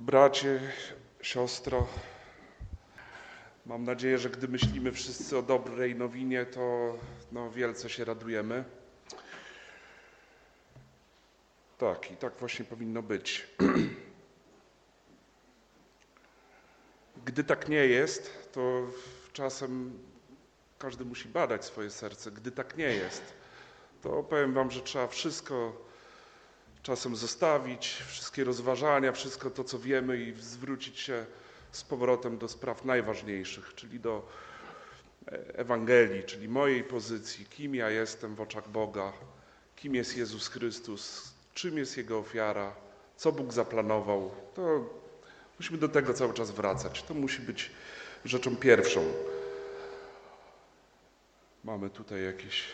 Bracie, siostro, mam nadzieję, że gdy myślimy wszyscy o dobrej nowinie, to no, wielce się radujemy. Tak, i tak właśnie powinno być. Gdy tak nie jest, to czasem każdy musi badać swoje serce. Gdy tak nie jest, to powiem Wam, że trzeba wszystko czasem zostawić, wszystkie rozważania, wszystko to, co wiemy i zwrócić się z powrotem do spraw najważniejszych, czyli do e, Ewangelii, czyli mojej pozycji, kim ja jestem w oczach Boga, kim jest Jezus Chrystus, czym jest Jego ofiara, co Bóg zaplanował. To musimy do tego cały czas wracać. To musi być rzeczą pierwszą. Mamy tutaj jakieś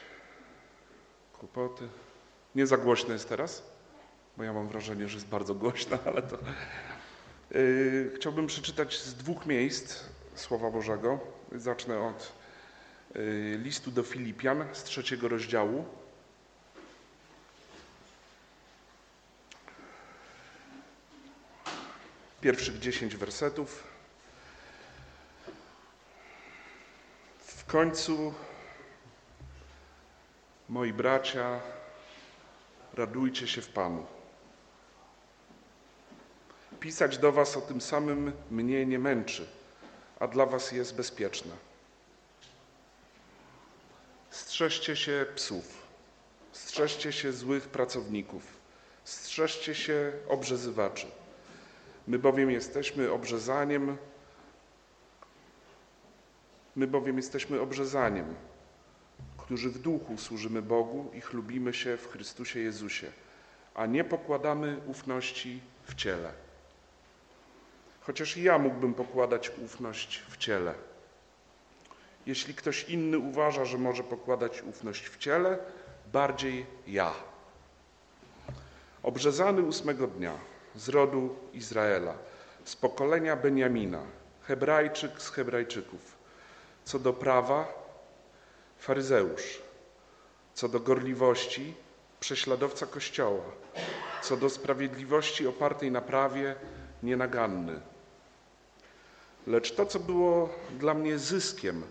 kłopoty. Nie za głośno jest teraz? Bo ja mam wrażenie, że jest bardzo głośno, ale to. Yy, chciałbym przeczytać z dwóch miejsc Słowa Bożego. Zacznę od yy, listu do Filipian z trzeciego rozdziału. Pierwszych dziesięć wersetów. W końcu, moi bracia, radujcie się w Panu. Pisać do Was o tym samym mnie nie męczy, a dla Was jest bezpieczne. Strzeżcie się psów, strzeżcie się złych pracowników, strzeżcie się obrzezywaczy. My bowiem jesteśmy obrzezaniem, my bowiem jesteśmy obrzezaniem, którzy w duchu służymy Bogu i chlubimy się w Chrystusie Jezusie, a nie pokładamy ufności w ciele. Chociaż i ja mógłbym pokładać ufność w ciele. Jeśli ktoś inny uważa, że może pokładać ufność w ciele, bardziej ja. Obrzezany ósmego dnia z rodu Izraela, z pokolenia Beniamina, Hebrajczyk z Hebrajczyków. Co do prawa, faryzeusz. Co do gorliwości, prześladowca Kościoła. Co do sprawiedliwości opartej na prawie, nienaganny. Lecz to, co było dla mnie zyskiem,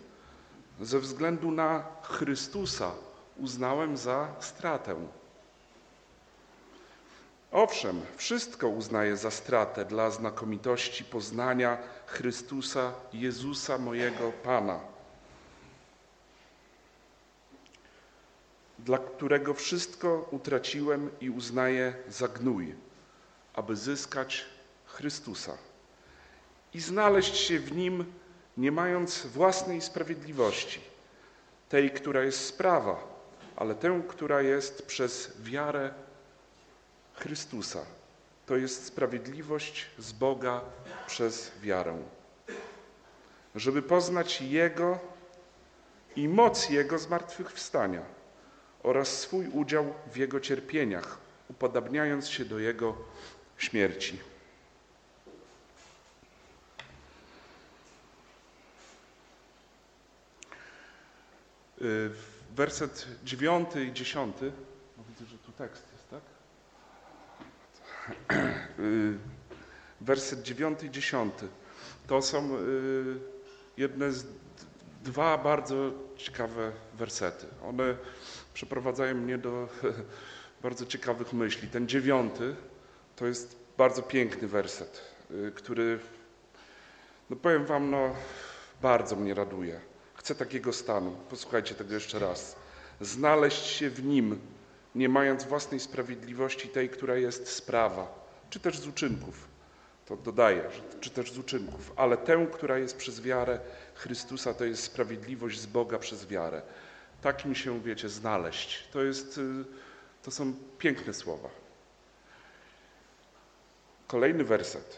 ze względu na Chrystusa, uznałem za stratę. Owszem, wszystko uznaję za stratę dla znakomitości poznania Chrystusa, Jezusa, mojego Pana, dla którego wszystko utraciłem i uznaję za gnój, aby zyskać Chrystusa i znaleźć się w Nim, nie mając własnej sprawiedliwości, tej, która jest sprawa, ale tę, która jest przez wiarę Chrystusa. To jest sprawiedliwość z Boga przez wiarę. Żeby poznać Jego i moc Jego zmartwychwstania oraz swój udział w Jego cierpieniach, upodabniając się do Jego śmierci. Werset dziewiąty i dziesiąty. No widzę, że tu tekst jest, tak? Y, werset dziewiąty i dziesiąty. To są y, jedne z dwa bardzo ciekawe wersety. One przeprowadzają mnie do bardzo ciekawych myśli. Ten dziewiąty to jest bardzo piękny werset, który, no powiem wam, no bardzo mnie raduje. Chcę takiego stanu. Posłuchajcie tego jeszcze raz. Znaleźć się w nim, nie mając własnej sprawiedliwości, tej, która jest z prawa, czy też z uczynków. To dodaję, czy też z uczynków, ale tę, która jest przez wiarę Chrystusa, to jest sprawiedliwość z Boga przez wiarę. Takim się, wiecie, znaleźć. To, jest, y, to są piękne słowa. Kolejny werset.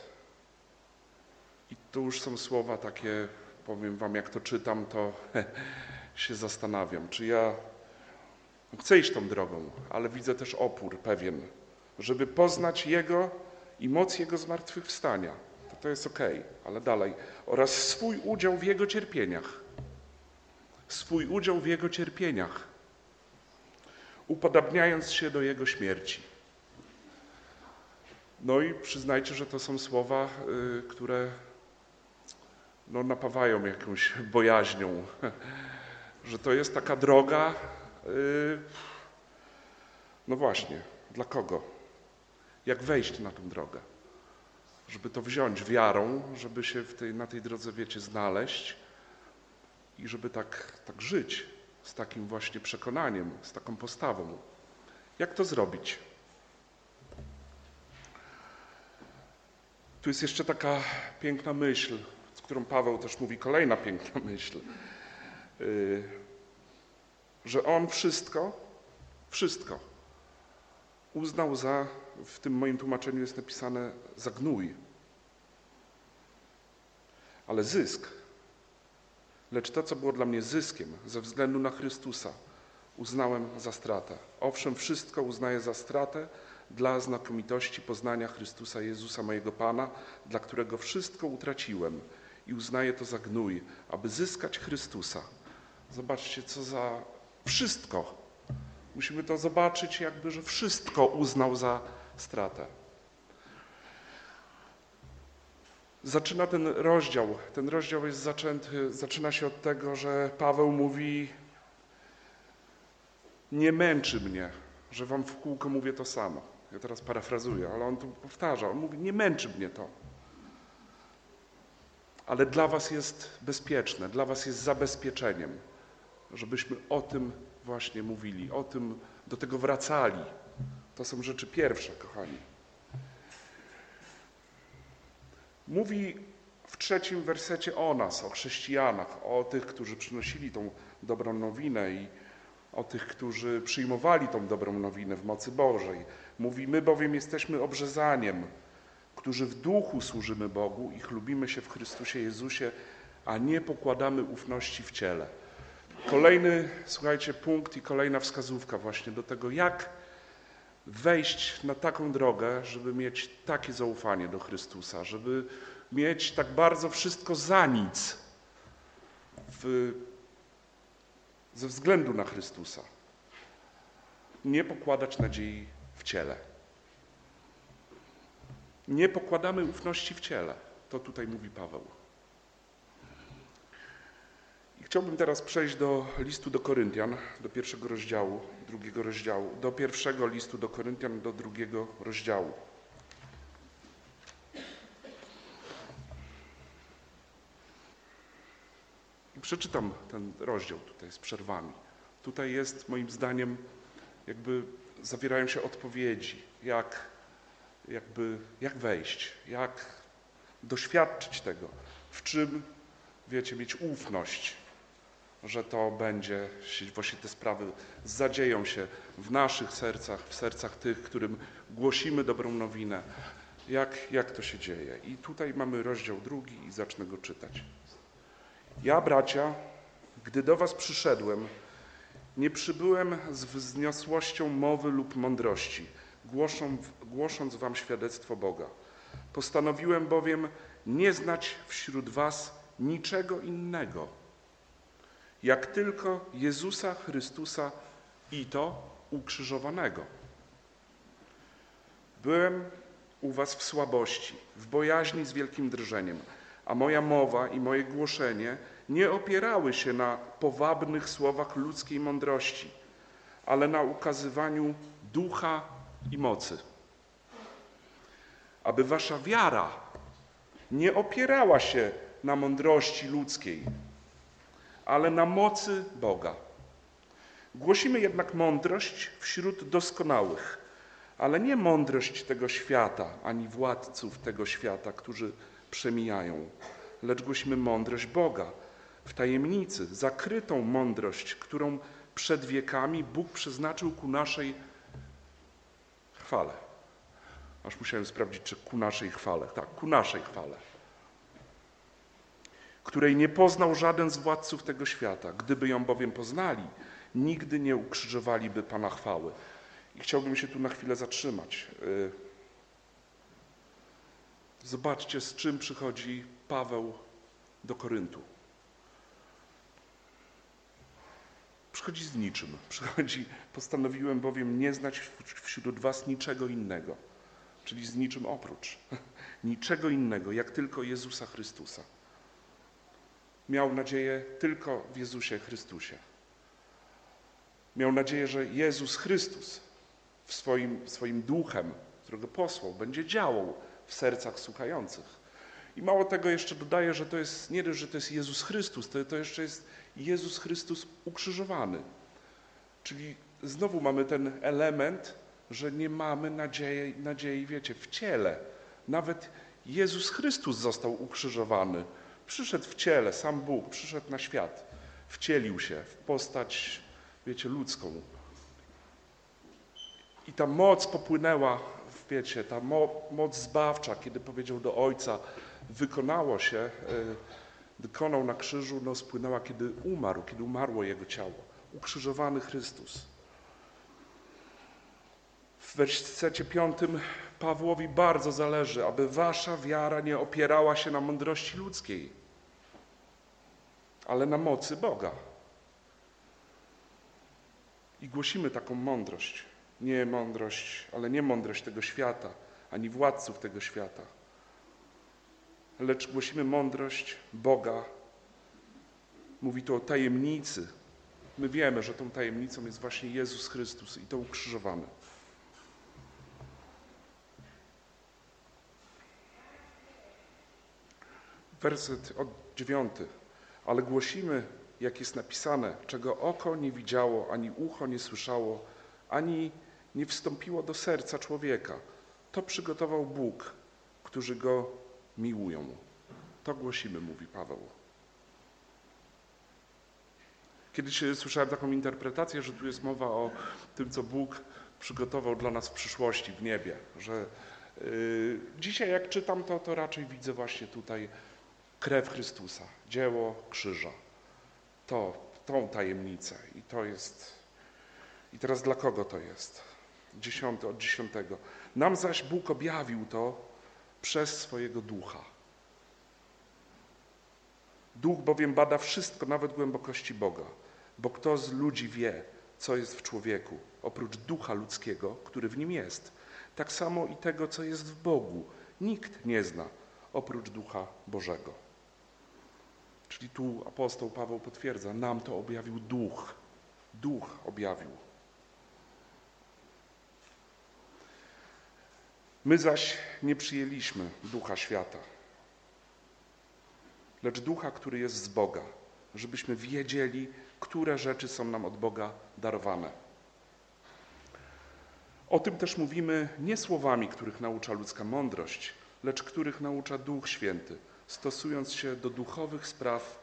I tu już są słowa takie powiem wam, jak to czytam, to się zastanawiam, czy ja chcę iść tą drogą, ale widzę też opór pewien, żeby poznać Jego i moc Jego zmartwychwstania. To, to jest ok, ale dalej. Oraz swój udział w Jego cierpieniach. Swój udział w Jego cierpieniach, upodabniając się do Jego śmierci. No i przyznajcie, że to są słowa, y, które no, napawają jakąś bojaźnią, że to jest taka droga, y, no właśnie, dla kogo? Jak wejść na tą drogę? Żeby to wziąć wiarą, żeby się tej, na tej drodze, wiecie, znaleźć i żeby tak, tak żyć z takim właśnie przekonaniem, z taką postawą. Jak to zrobić? Tu jest jeszcze taka piękna myśl, którą Paweł też mówi, kolejna piękna myśl, yy, że on wszystko, wszystko uznał za, w tym moim tłumaczeniu jest napisane, za gnój. Ale zysk, lecz to, co było dla mnie zyskiem ze względu na Chrystusa, uznałem za stratę. Owszem, wszystko uznaję za stratę dla znakomitości poznania Chrystusa Jezusa, mojego Pana, dla którego wszystko utraciłem i uznaję to za gnój, aby zyskać Chrystusa. Zobaczcie, co za wszystko. Musimy to zobaczyć, jakby, że wszystko uznał za stratę. Zaczyna ten rozdział. Ten rozdział jest zaczęty, zaczyna się od tego, że Paweł mówi: Nie męczy mnie, że wam w kółko mówię to samo. Ja teraz parafrazuję, ale on tu powtarza. On mówi: Nie męczy mnie to. Ale dla was jest bezpieczne, dla was jest zabezpieczeniem, żebyśmy o tym właśnie mówili, o tym do tego wracali. To są rzeczy pierwsze, kochani. Mówi w trzecim wersecie o nas, o chrześcijanach, o tych, którzy przynosili tą dobrą nowinę i o tych, którzy przyjmowali tą dobrą nowinę w mocy Bożej. Mówi, my bowiem jesteśmy obrzezaniem, którzy w duchu służymy Bogu i chlubimy się w Chrystusie Jezusie, a nie pokładamy ufności w ciele. Kolejny, słuchajcie, punkt i kolejna wskazówka właśnie do tego, jak wejść na taką drogę, żeby mieć takie zaufanie do Chrystusa, żeby mieć tak bardzo wszystko za nic w, ze względu na Chrystusa. Nie pokładać nadziei w ciele. Nie pokładamy ufności w ciele. To tutaj mówi Paweł. I chciałbym teraz przejść do listu do Koryntian, do pierwszego rozdziału, drugiego rozdziału, do pierwszego listu do Koryntian, do drugiego rozdziału. I przeczytam ten rozdział tutaj z przerwami. Tutaj jest moim zdaniem, jakby zawierają się odpowiedzi, jak, jakby, jak wejść, jak doświadczyć tego, w czym, wiecie, mieć ufność, że to będzie, właśnie te sprawy zadzieją się w naszych sercach, w sercach tych, którym głosimy dobrą nowinę. Jak, jak to się dzieje? I tutaj mamy rozdział drugi i zacznę go czytać. Ja, bracia, gdy do was przyszedłem, nie przybyłem z wzniosłością mowy lub mądrości, głosząc, wam świadectwo Boga. Postanowiłem bowiem nie znać wśród was niczego innego, jak tylko Jezusa Chrystusa i to ukrzyżowanego. Byłem u was w słabości, w bojaźni z wielkim drżeniem, a moja mowa i moje głoszenie nie opierały się na powabnych słowach ludzkiej mądrości, ale na ukazywaniu ducha i mocy. Aby wasza wiara nie opierała się na mądrości ludzkiej, ale na mocy Boga. Głosimy jednak mądrość wśród doskonałych, ale nie mądrość tego świata, ani władców tego świata, którzy przemijają, lecz głosimy mądrość Boga w tajemnicy, zakrytą mądrość, którą przed wiekami Bóg przeznaczył ku naszej chwale. Aż musiałem sprawdzić, czy ku naszej chwale. Tak, ku naszej chwale której nie poznał żaden z władców tego świata. Gdyby ją bowiem poznali, nigdy nie ukrzyżowaliby Pana chwały. I chciałbym się tu na chwilę zatrzymać. Y, zobaczcie, z czym przychodzi Paweł do Koryntu. Przychodzi z niczym. Przychodzi, postanowiłem bowiem nie znać wśród was niczego innego. czyli z niczym oprócz. Niczego innego, jak tylko Jezusa Chrystusa. Miał nadzieję tylko w Jezusie Chrystusie. Miał nadzieję, że Jezus Chrystus w swoim, swoim duchem, którego posłał, będzie działał w sercach słuchających. I mało tego jeszcze dodaje, że to jest nie dość, że to jest Jezus Chrystus, to, to jeszcze jest Jezus Chrystus ukrzyżowany. Czyli znowu mamy ten element, że nie mamy nadziei, nadziei, wiecie, w ciele. Nawet Jezus Chrystus został ukrzyżowany. Przyszedł w ciele, sam Bóg, przyszedł na świat. Wcielił się w postać, wiecie, ludzką. I ta moc popłynęła, wiecie, ta mo moc zbawcza, kiedy powiedział do Ojca, wykonało się, e, wykonał na krzyżu, no spłynęła, kiedy umarł, kiedy umarło Jego ciało. Ukrzyżowany Chrystus. W wersecie piątym Pawłowi bardzo zależy, aby wasza wiara nie opierała się na mądrości ludzkiej, ale na mocy Boga. I głosimy taką mądrość. Nie mądrość, ale nie mądrość tego świata, ani władców tego świata, lecz głosimy mądrość Boga. Mówi to o tajemnicy. My wiemy, że tą tajemnicą jest właśnie Jezus Chrystus i to ukrzyżowany. Werset od dziewiąty. Ale głosimy, jak jest napisane, czego oko nie widziało, ani ucho nie słyszało, ani nie wstąpiło do serca człowieka. To przygotował Bóg, którzy go miłują. To głosimy, mówi Paweł. Kiedyś słyszałem taką interpretację, że tu jest mowa o tym, co Bóg przygotował dla nas w przyszłości, w niebie. Że yy, dzisiaj jak czytam to, to raczej widzę właśnie tutaj krew Chrystusa, dzieło krzyża. To, tą tajemnicę. I to jest. I teraz dla kogo to jest? Dziesiąty, od dziesiątego. Nam zaś Bóg objawił to przez swojego ducha. Duch bowiem bada wszystko, nawet głębokości Boga, bo kto z ludzi wie, co jest w człowieku, oprócz ducha ludzkiego, który w nim jest. Tak samo i tego, co jest w Bogu. Nikt nie zna, oprócz ducha Bożego. Czyli tu apostoł Paweł potwierdza, nam to objawił duch. Duch objawił. My zaś nie przyjęliśmy ducha świata, lecz ducha, który jest z Boga, żebyśmy wiedzieli, które rzeczy są nam od Boga darowane. O tym też mówimy nie słowami, których naucza ludzka mądrość, lecz których naucza Duch Święty, stosując się do duchowych spraw,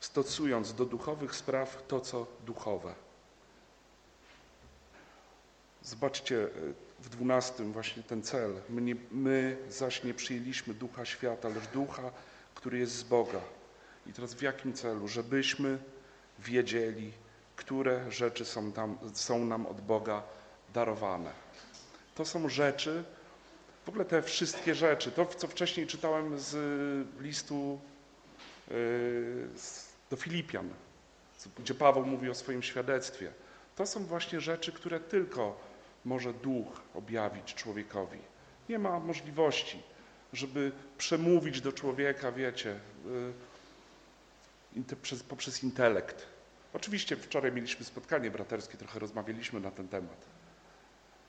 stosując do duchowych spraw to, co duchowe. Zobaczcie w dwunastym właśnie ten cel. My, nie, my zaś nie przyjęliśmy ducha świata, lecz ducha, który jest z Boga. I teraz w jakim celu? Żebyśmy wiedzieli, które rzeczy są, tam, są nam od Boga darowane. To są rzeczy, w ogóle te wszystkie rzeczy, to co wcześniej czytałem z listu yy, do Filipian, gdzie Paweł mówi o swoim świadectwie. To są właśnie rzeczy, które tylko może duch objawić człowiekowi. Nie ma możliwości, żeby przemówić do człowieka, wiecie, y, poprzez intelekt. Oczywiście wczoraj mieliśmy spotkanie braterskie, trochę rozmawialiśmy na ten temat.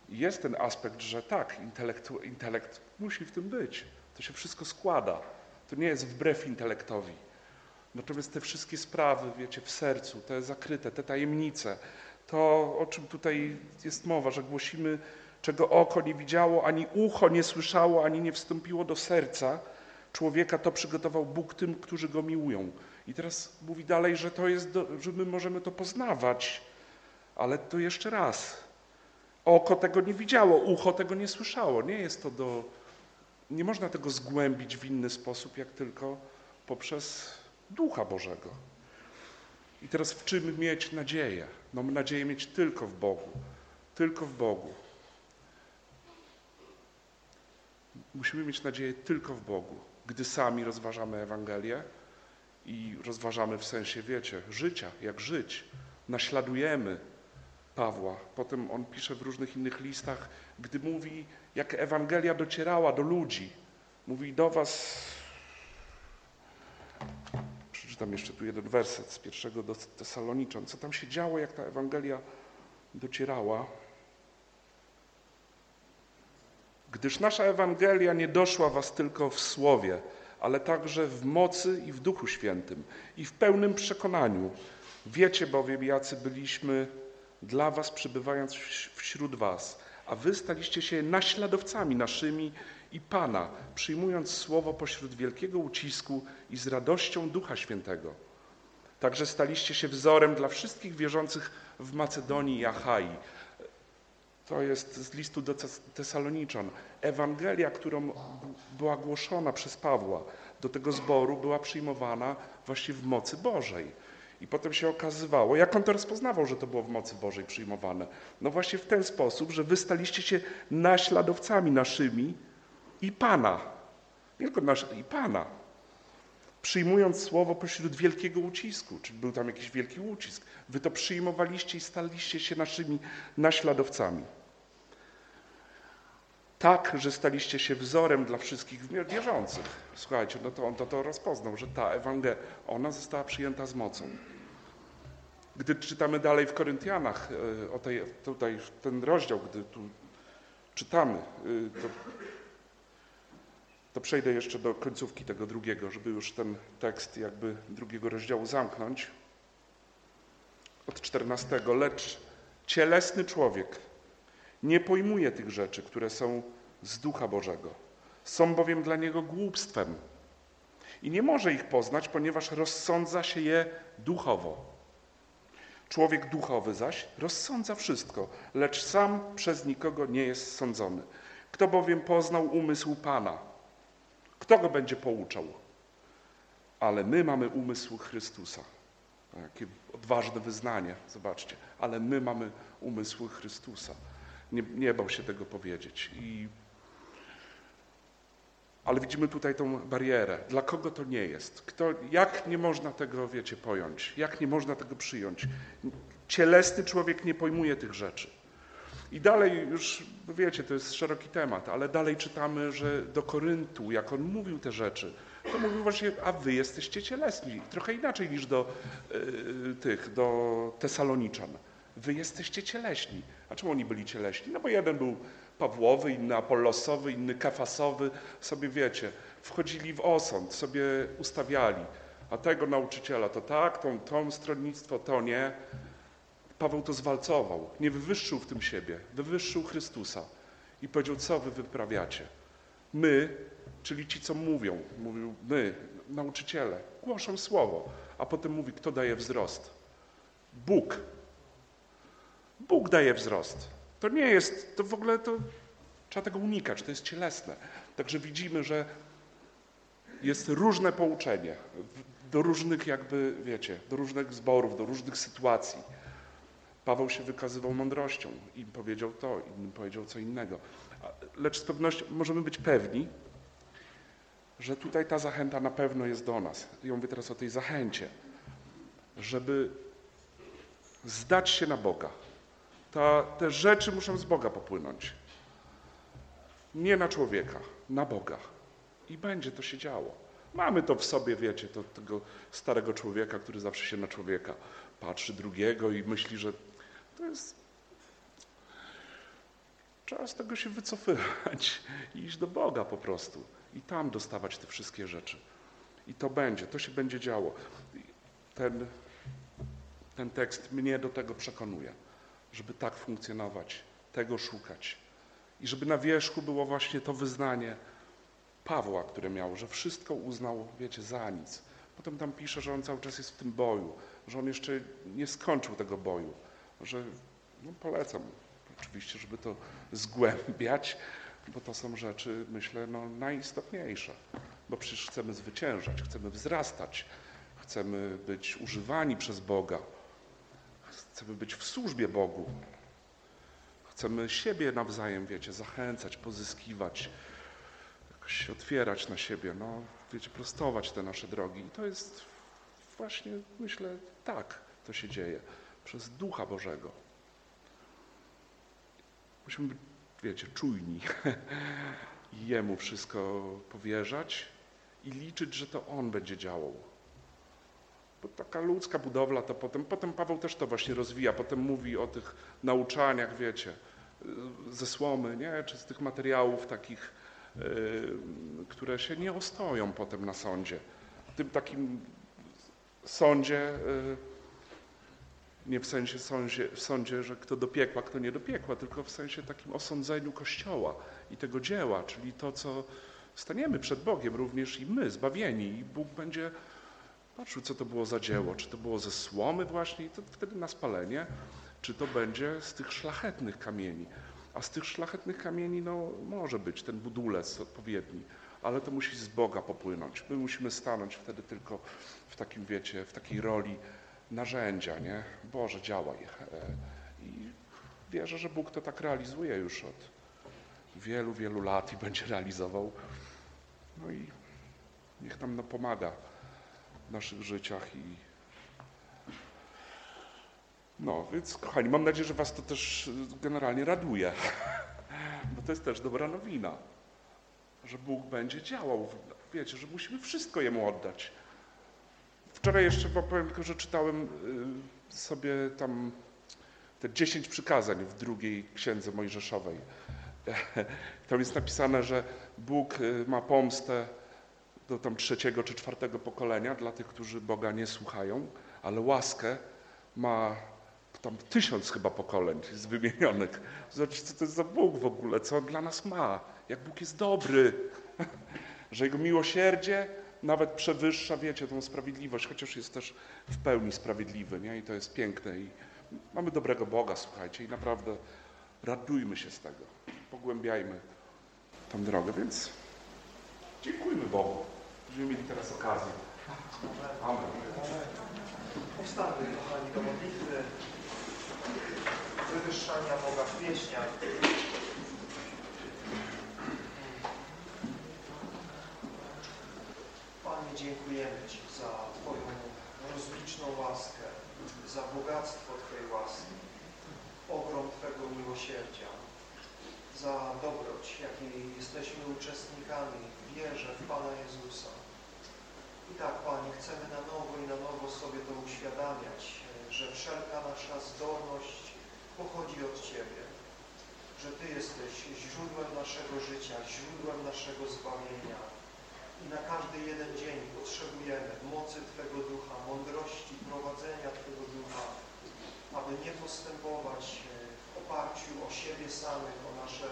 Jest ten aspekt, że tak, intelekt, intelekt musi w tym być. To się wszystko składa. To nie jest wbrew intelektowi. Natomiast te wszystkie sprawy, wiecie, w sercu, te zakryte, te tajemnice, to, o czym tutaj jest mowa, że głosimy, czego oko nie widziało, ani ucho nie słyszało, ani nie wstąpiło do serca człowieka, to przygotował Bóg tym, którzy go miłują. I teraz mówi dalej, że to jest, do, że my możemy to poznawać, ale to jeszcze raz. Oko tego nie widziało, ucho tego nie słyszało. Nie jest to do. Nie można tego zgłębić w inny sposób, jak tylko poprzez Ducha Bożego. I teraz w czym mieć nadzieję? No nadzieję mieć tylko w Bogu. Tylko w Bogu. Musimy mieć nadzieję tylko w Bogu, gdy sami rozważamy Ewangelię i rozważamy w sensie, wiecie, życia, jak żyć. Naśladujemy Pawła. Potem on pisze w różnych innych listach, gdy mówi, jak Ewangelia docierała do ludzi. Mówi do was, przeczytam jeszcze tu jeden werset z pierwszego do Tesaloniczan, co tam się działo, jak ta Ewangelia docierała. Gdyż nasza Ewangelia nie doszła was tylko w słowie, ale także w mocy i w Duchu Świętym i w pełnym przekonaniu. Wiecie bowiem, jacy byliśmy dla was, przybywając wśród was, a wy staliście się naśladowcami naszymi i Pana, przyjmując słowo pośród wielkiego ucisku i z radością Ducha Świętego. Także staliście się wzorem dla wszystkich wierzących w Macedonii i Achai. To jest z listu do Tesaloniczan. Ewangelia, którą była głoszona przez Pawła do tego zboru, była przyjmowana właśnie w mocy Bożej. I potem się okazywało, jak on to rozpoznawał, że to było w mocy Bożej przyjmowane? No właśnie w ten sposób, że wy staliście się naśladowcami naszymi i Pana. Nie tylko nasz, i Pana. Przyjmując słowo pośród wielkiego ucisku, czy był tam jakiś wielki ucisk, wy to przyjmowaliście i staliście się naszymi naśladowcami. Tak, że staliście się wzorem dla wszystkich wierzących. Słuchajcie, no to on to, to rozpoznał, że ta Ewangelia, ona została przyjęta z mocą. Gdy czytamy dalej w Koryntianach, e, o tej, tutaj ten rozdział, gdy tu czytamy, e, to, to przejdę jeszcze do końcówki tego drugiego, żeby już ten tekst jakby drugiego rozdziału zamknąć. Od czternastego. Lecz cielesny człowiek nie pojmuje tych rzeczy, które są z Ducha Bożego. Są bowiem dla niego głupstwem i nie może ich poznać, ponieważ rozsądza się je duchowo. Człowiek duchowy zaś rozsądza wszystko, lecz sam przez nikogo nie jest sądzony. Kto bowiem poznał umysł Pana? Kto go będzie pouczał? Ale my mamy umysł Chrystusa. Jakie odważne wyznanie, zobaczcie. Ale my mamy umysł Chrystusa. Nie, nie bał się tego powiedzieć. I... Ale widzimy tutaj tą barierę. Dla kogo to nie jest? Kto, jak nie można tego, wiecie, pojąć? Jak nie można tego przyjąć? Cielesny człowiek nie pojmuje tych rzeczy. I dalej już, wiecie, to jest szeroki temat, ale dalej czytamy, że do Koryntu, jak on mówił te rzeczy, to mówił właśnie, a wy jesteście cielesni. Trochę inaczej niż do y, tych, do Tesaloniczan. Wy jesteście cieleśni. A czemu oni byli cieleśni? No bo jeden był Pawłowy, inny Apollosowy, inny Kefasowy. Sobie wiecie, wchodzili w osąd, sobie ustawiali. A tego nauczyciela to tak, tą, tą stronnictwo to nie. Paweł to zwalcował. Nie wywyższył w tym siebie. Wywyższył Chrystusa. I powiedział, co wy wyprawiacie? My, czyli ci, co mówią, mówił my, nauczyciele, głoszą słowo. A potem mówi, kto daje wzrost? Bóg. Bóg daje wzrost. To nie jest, to w ogóle to trzeba tego unikać, to jest cielesne. Także widzimy, że jest różne pouczenie do różnych jakby, wiecie, do różnych zborów, do różnych sytuacji. Paweł się wykazywał mądrością i powiedział to, innym powiedział co innego. Lecz z pewnością możemy być pewni, że tutaj ta zachęta na pewno jest do nas. Ja mówię teraz o tej zachęcie, żeby zdać się na Boga, to te rzeczy muszą z Boga popłynąć. Nie na człowieka, na Boga. I będzie to się działo. Mamy to w sobie, wiecie, to, tego starego człowieka, który zawsze się na człowieka patrzy drugiego i myśli, że to jest. Z tego się wycofywać i iść do Boga po prostu. I tam dostawać te wszystkie rzeczy. I to będzie, to się będzie działo. Ten, ten tekst mnie do tego przekonuje żeby tak funkcjonować, tego szukać. I żeby na wierzchu było właśnie to wyznanie Pawła, które miał, że wszystko uznał, wiecie, za nic. Potem tam pisze, że on cały czas jest w tym boju, że on jeszcze nie skończył tego boju, że no polecam oczywiście, żeby to zgłębiać, bo to są rzeczy, myślę, no, najistotniejsze. Bo przecież chcemy zwyciężać, chcemy wzrastać, chcemy być używani przez Boga. Chcemy być w służbie Bogu. Chcemy siebie nawzajem, wiecie, zachęcać, pozyskiwać, jakoś się otwierać na siebie, no, wiecie, prostować te nasze drogi. I to jest właśnie, myślę, tak to się dzieje. Przez Ducha Bożego. musimy być, wiecie, czujni i Jemu wszystko powierzać i liczyć, że to On będzie działał. Bo taka ludzka budowla to potem, potem Paweł też to właśnie rozwija, potem mówi o tych nauczaniach, wiecie, ze słomy, nie? czy z tych materiałów takich, y, które się nie ostoją potem na sądzie. W tym takim sądzie, y, nie w sensie sądzie, w sądzie, że kto do piekła, kto nie do piekła, tylko w sensie takim osądzeniu Kościoła i tego dzieła, czyli to, co staniemy przed Bogiem, również i my, zbawieni i Bóg będzie patrzył, co to było za dzieło, czy to było ze słomy właśnie i to wtedy na spalenie, czy to będzie z tych szlachetnych kamieni. A z tych szlachetnych kamieni no, może być ten budulec odpowiedni, ale to musi z Boga popłynąć. My musimy stanąć wtedy tylko w takim, wiecie, w takiej roli narzędzia, nie? Boże, działaj. E, I wierzę, że Bóg to tak realizuje już od wielu, wielu lat i będzie realizował. No i niech nam no, pomaga w naszych życiach i no, więc kochani, mam nadzieję, że was to też generalnie raduje, bo to jest też dobra nowina, że Bóg będzie działał. Wiecie, że musimy wszystko Jemu oddać. Wczoraj jeszcze powiem tylko, że czytałem y, sobie tam te dziesięć przykazań w drugiej księdze Mojżeszowej. Tam jest napisane, że Bóg y, ma pomstę do tam trzeciego czy czwartego pokolenia dla tych, którzy Boga nie słuchają, ale łaskę ma tam tysiąc chyba pokoleń jest wymienionych. Zobaczcie, co to jest za Bóg w ogóle, co on dla nas ma, jak Bóg jest dobry, że Jego miłosierdzie nawet przewyższa, wiecie, tą sprawiedliwość, chociaż jest też w pełni sprawiedliwy, nie? I to jest piękne i mamy dobrego Boga, słuchajcie, i naprawdę radujmy się z tego, pogłębiajmy tą drogę, więc dziękujmy Bogu. Będziemy mieli teraz okazję. Amen. Powstamy, kochani, do modlitwy, wywyższania Boga w pieśniach. Panie, dziękujemy Ci za Twoją rozliczną łaskę, za bogactwo Twojej łaski, ogrom Twego miłosierdzia, za dobroć, jakiej jesteśmy uczestnikami w wierze w Pana Jezusa. I tak, Panie, chcemy na nowo i na nowo sobie to uświadamiać, że wszelka nasza zdolność pochodzi od Ciebie, że Ty jesteś źródłem naszego życia, źródłem naszego zbawienia. I na każdy jeden dzień potrzebujemy mocy Twego Ducha, mądrości, prowadzenia Twego Ducha, aby nie postępować e, w oparciu o siebie samych, o nasze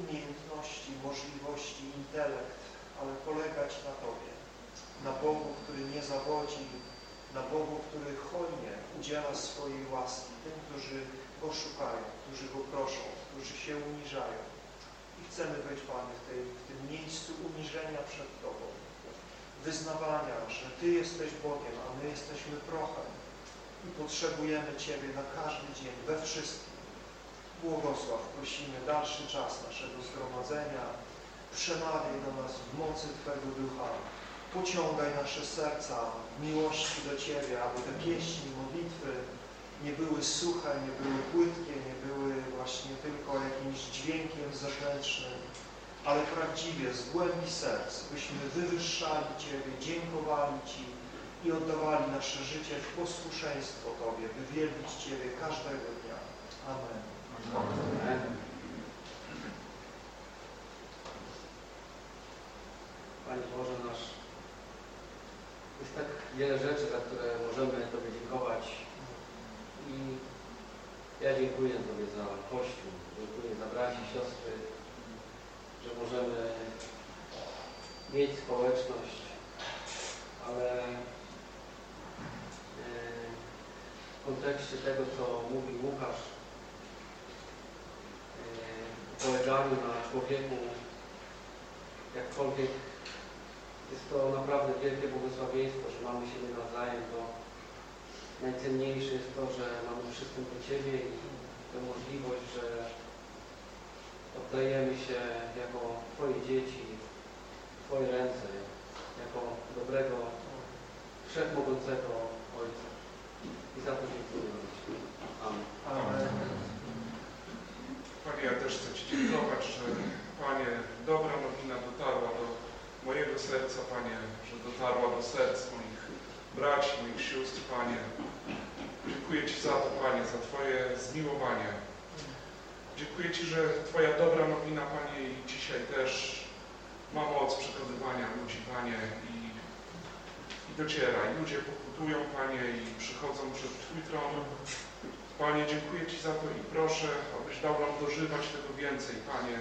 umiejętności, możliwości, intelekt, ale polegać na Tobie na Bogu, który nie zawodzi, na Bogu, który hojnie udziela swojej łaski tym, którzy Go szukają, którzy Go proszą, którzy się uniżają. I chcemy być, Panie, w, tej, miejscu uniżenia przed Tobą, wyznawania, że Ty jesteś Bogiem, a my jesteśmy prochem i potrzebujemy Ciebie na każdy dzień, we wszystkim. Błogosław, prosimy, dalszy czas naszego zgromadzenia, przemawiaj do nas w mocy Twego Ducha, pociągaj nasze serca w miłości do Ciebie, aby te pieśni, modlitwy nie były suche, nie były płytkie, nie były właśnie tylko jakimś dźwiękiem zewnętrznym, ale prawdziwie z głębi serc, byśmy wywyższali Ciebie, dziękowali Ci i oddawali nasze życie w posłuszeństwo Tobie, by wielbić Ciebie każdego dnia. Amen. Amen. Panie Boże nasz, jest tak wiele rzeczy, za które możemy Tobie dziękować i ja dziękuję Tobie za Kościół, dziękuję za braci, siostry, że możemy mieć społeczność, ale e, w kontekście tego, co mówi Łukasz, e, poleganiu na człowieku, jakkolwiek jest to naprawdę wielkie błogosławieństwo, że mamy siebie nawzajem, to najcenniejsze jest to, że mamy przystęp do Ciebie i tę możliwość, że oddajemy się jako Twoje dzieci Twoje ręce, jako dobrego, wszechmogącego Ojca. I za to dziękuję. Amen. Amen. Panie, ja też chcę Ci dziękować, że Panie, dobra nowina dotarła do mojego serca, Panie, że dotarła do serc moich braci, moich sióstr, Panie. Dziękuję Ci za to, Panie, za Twoje zmiłowanie. Dziękuję Ci, że Twoja dobra nowina, Panie, i dzisiaj też ma moc przekonywania ludzi, Panie, i, i dociera. I ludzie pokutują, Panie, i przychodzą przed Twój tron. Panie, dziękuję Ci za to i proszę, abyś dał nam dożywać tego więcej, Panie.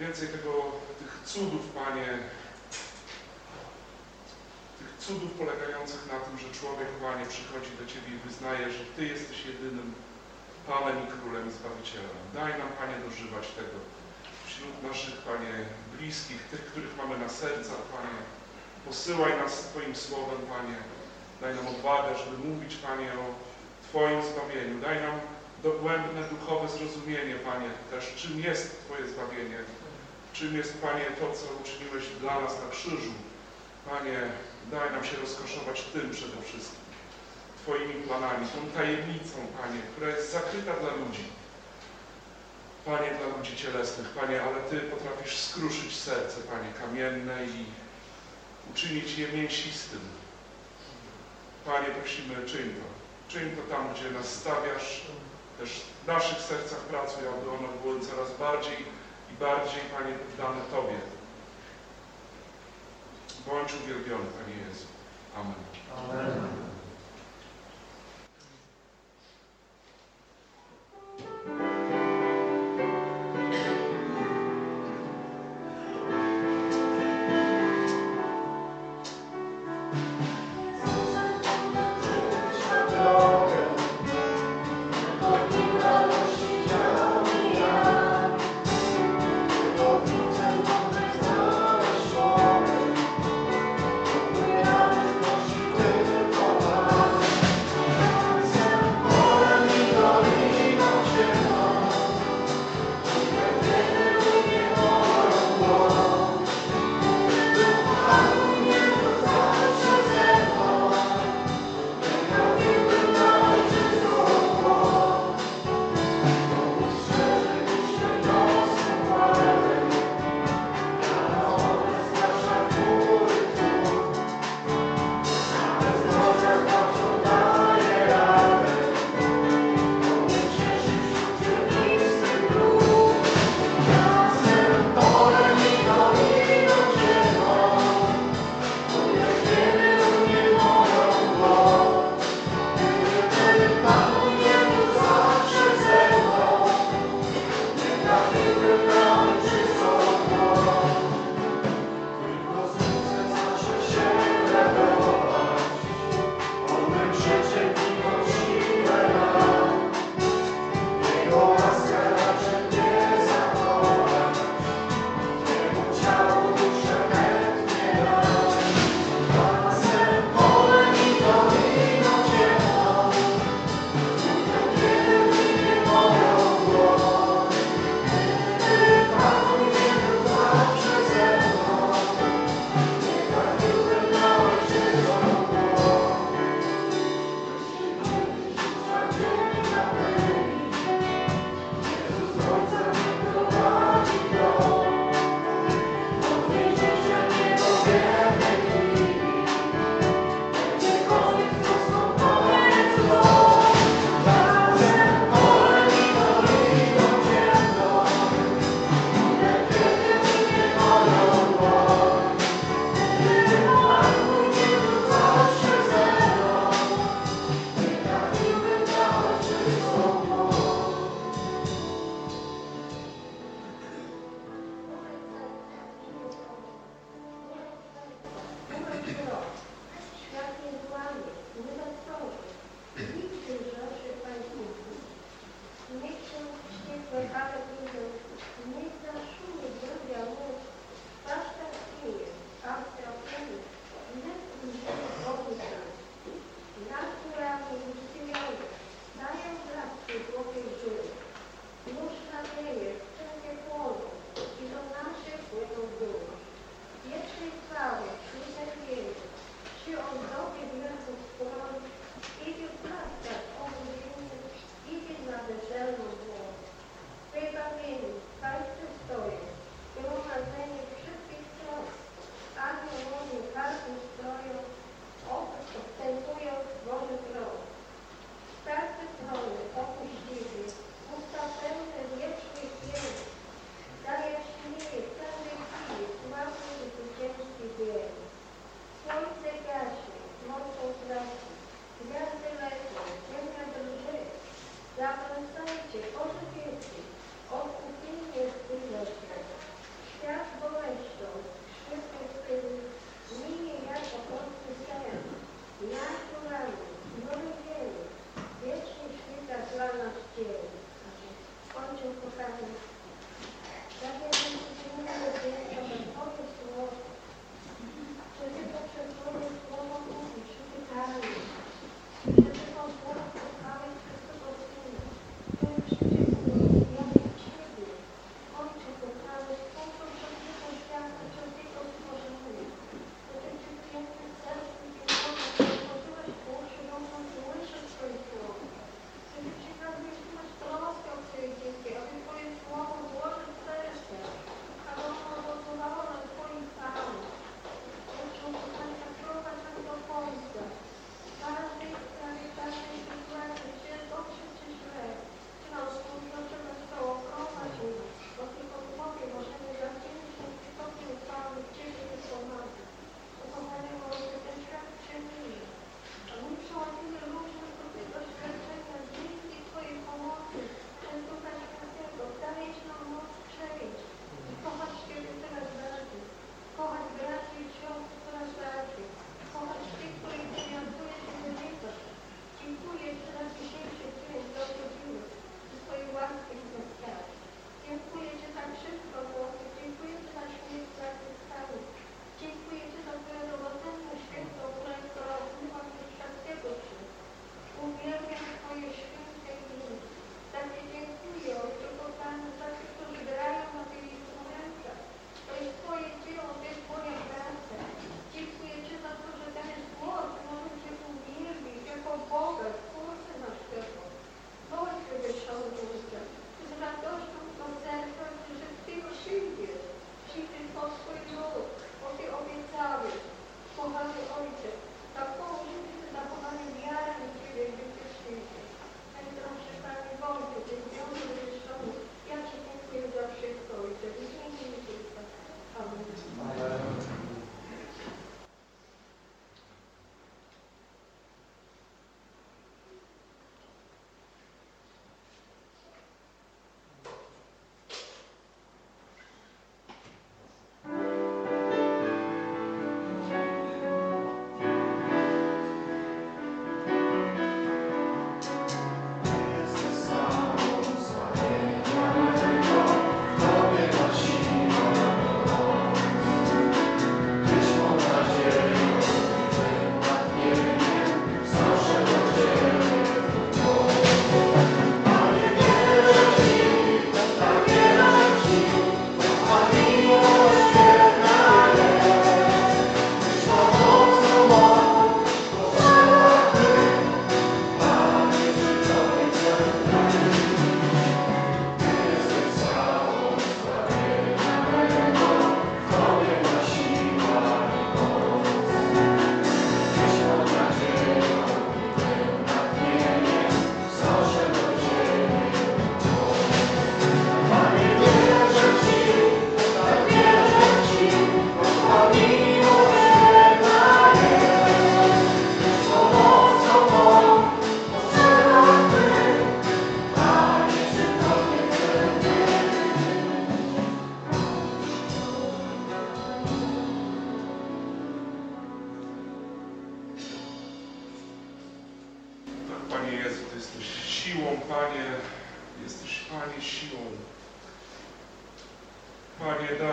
Więcej tego, tych cudów, Panie, tych cudów polegających na tym, że człowiek, Panie, przychodzi do Ciebie i wyznaje, że Ty jesteś jedynym Panem i Królem i Zbawicielem. Daj nam, Panie, dożywać tego wśród naszych, Panie, bliskich, tych, których mamy na sercach, Panie. Posyłaj nas Twoim Słowem, Panie. Daj nam odwagę, żeby mówić, Panie, o Twoim zbawieniu. Daj nam dogłębne, duchowe zrozumienie, Panie, też czym jest Twoje zbawienie. Czym jest, Panie, to, co uczyniłeś dla nas na krzyżu. Panie, daj nam się rozkoszować Tym przede wszystkim. Twoimi planami, tą tajemnicą, Panie, która jest zakryta dla ludzi. Panie, dla ludzi cielesnych, Panie, ale Ty potrafisz skruszyć serce, Panie, kamienne i uczynić je mięsistym. Panie, prosimy, czyń to. Czyń to tam, gdzie nas stawiasz, też w naszych sercach pracuj, aby one były coraz bardziej i bardziej, Panie, poddane Tobie. Bądź uwielbiony, Panie Jezu. Amen. Amen. thank you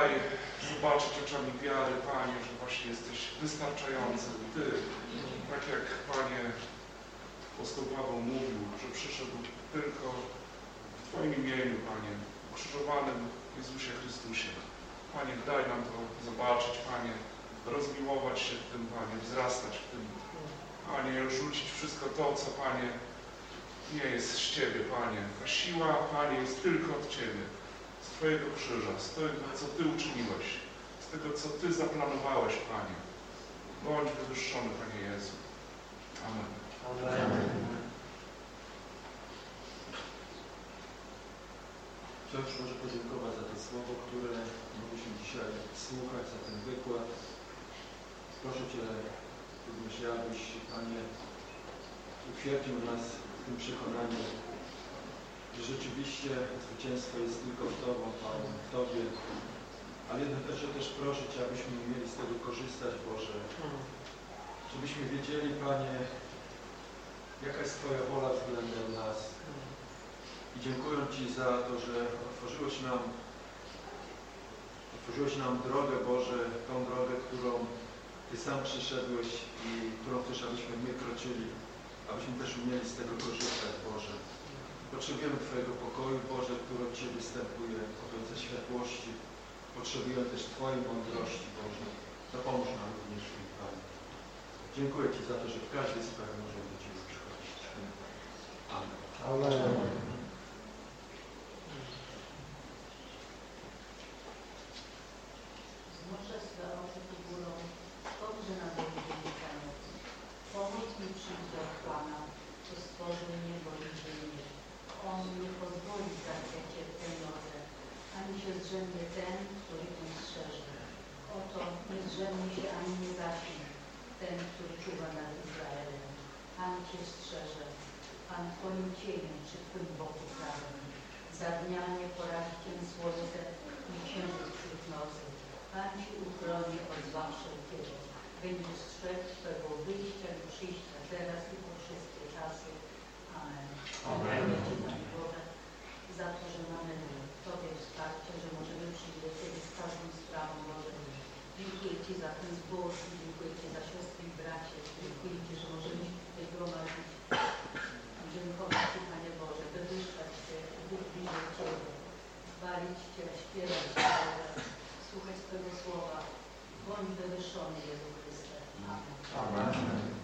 Panie, daj zobaczyć oczami wiary, Panie, że właśnie jesteś wystarczający. Ty, tak jak, Panie, apostoł Paweł mówił, że przyszedł tylko w Twoim imieniu, Panie, ukrzyżowanym Jezusie Chrystusie. Panie, daj nam to zobaczyć, Panie, rozmiłować się w tym, Panie, wzrastać w tym. Panie, rzucić wszystko to, co, Panie, nie jest z Ciebie, Panie. Ta siła, Panie, jest tylko od Ciebie. Z Twojego krzyża, z tego, co Ty uczyniłeś, z tego, co Ty zaplanowałeś, Panie. Bądź wywyższony, Panie Jezu. Amen. Ksiądz może podziękować za to słowo, które mogliśmy dzisiaj słuchać, za ten wykład. Proszę Cię również, abyś Panie utwierdził nas w tym przekonaniu, że rzeczywiście zwycięstwo jest tylko w Tobą, Panie, w Tobie. Ale jednocześnie też proszę Cię, abyśmy mieli z tego korzystać, Boże. Żebyśmy wiedzieli, Panie, jaka jest Twoja wola względem nas. I dziękuję Ci za to, że otworzyłeś nam, otworzyłeś nam drogę, Boże, tą drogę, którą Ty sam przyszedłeś i którą też abyśmy my kroczyli, abyśmy też umieli z tego korzystać, Boże. Potrzebujemy Twojego pokoju, Boże, który od Ciebie występuje, ze światłości. Potrzebujemy też Twojej mądrości, Boże. Dopomóż nam również w tym, Panie. Dziękuję Ci za to, że w każdej sprawie możemy do Ciebie przychodzić. Amen. Amen. Swe oczy ku górą, skądże nadejdzie mi pomoc. Pomóc mi przyjdzie od Pana, co stworzył niebo i ziemię. On nie pozwoli zaciać się w tej nocy, zdrzemnie ten, który ją strzeże. Oto nie zdrzemnie się ani nie zaśnie ten, który czuwa nad Izraelem. Pan Cię strzeże, Pan Twoim cieniem przy Twym boku prawym. Za dnia nie porazi Cię słońce, ni księżyc wśród nocy. Pan Ci uchroni od zła wszelkiego. Będzie strzec Twego wyjścia i przyjścia teraz i po wszystkie czasy. Amen. Panie Boże, za to, że mamy w Tobie wsparcie, że możemy przyjść do Ciebie z każdą sprawą, Boże. Dziękuję Ci za ten zbór, dziękuję Ci za siostry i bracie. Dziękuję Ci, że możemy się tutaj gromadzić. Dziękuję Ci, Panie Boże, wywyższać Cię, bliżej Ciebie, chwalić Cię, śpiewać Cię, słuchać Twojego słowa. Bądź wywyższony, Jezu Chryste. Amen. Któż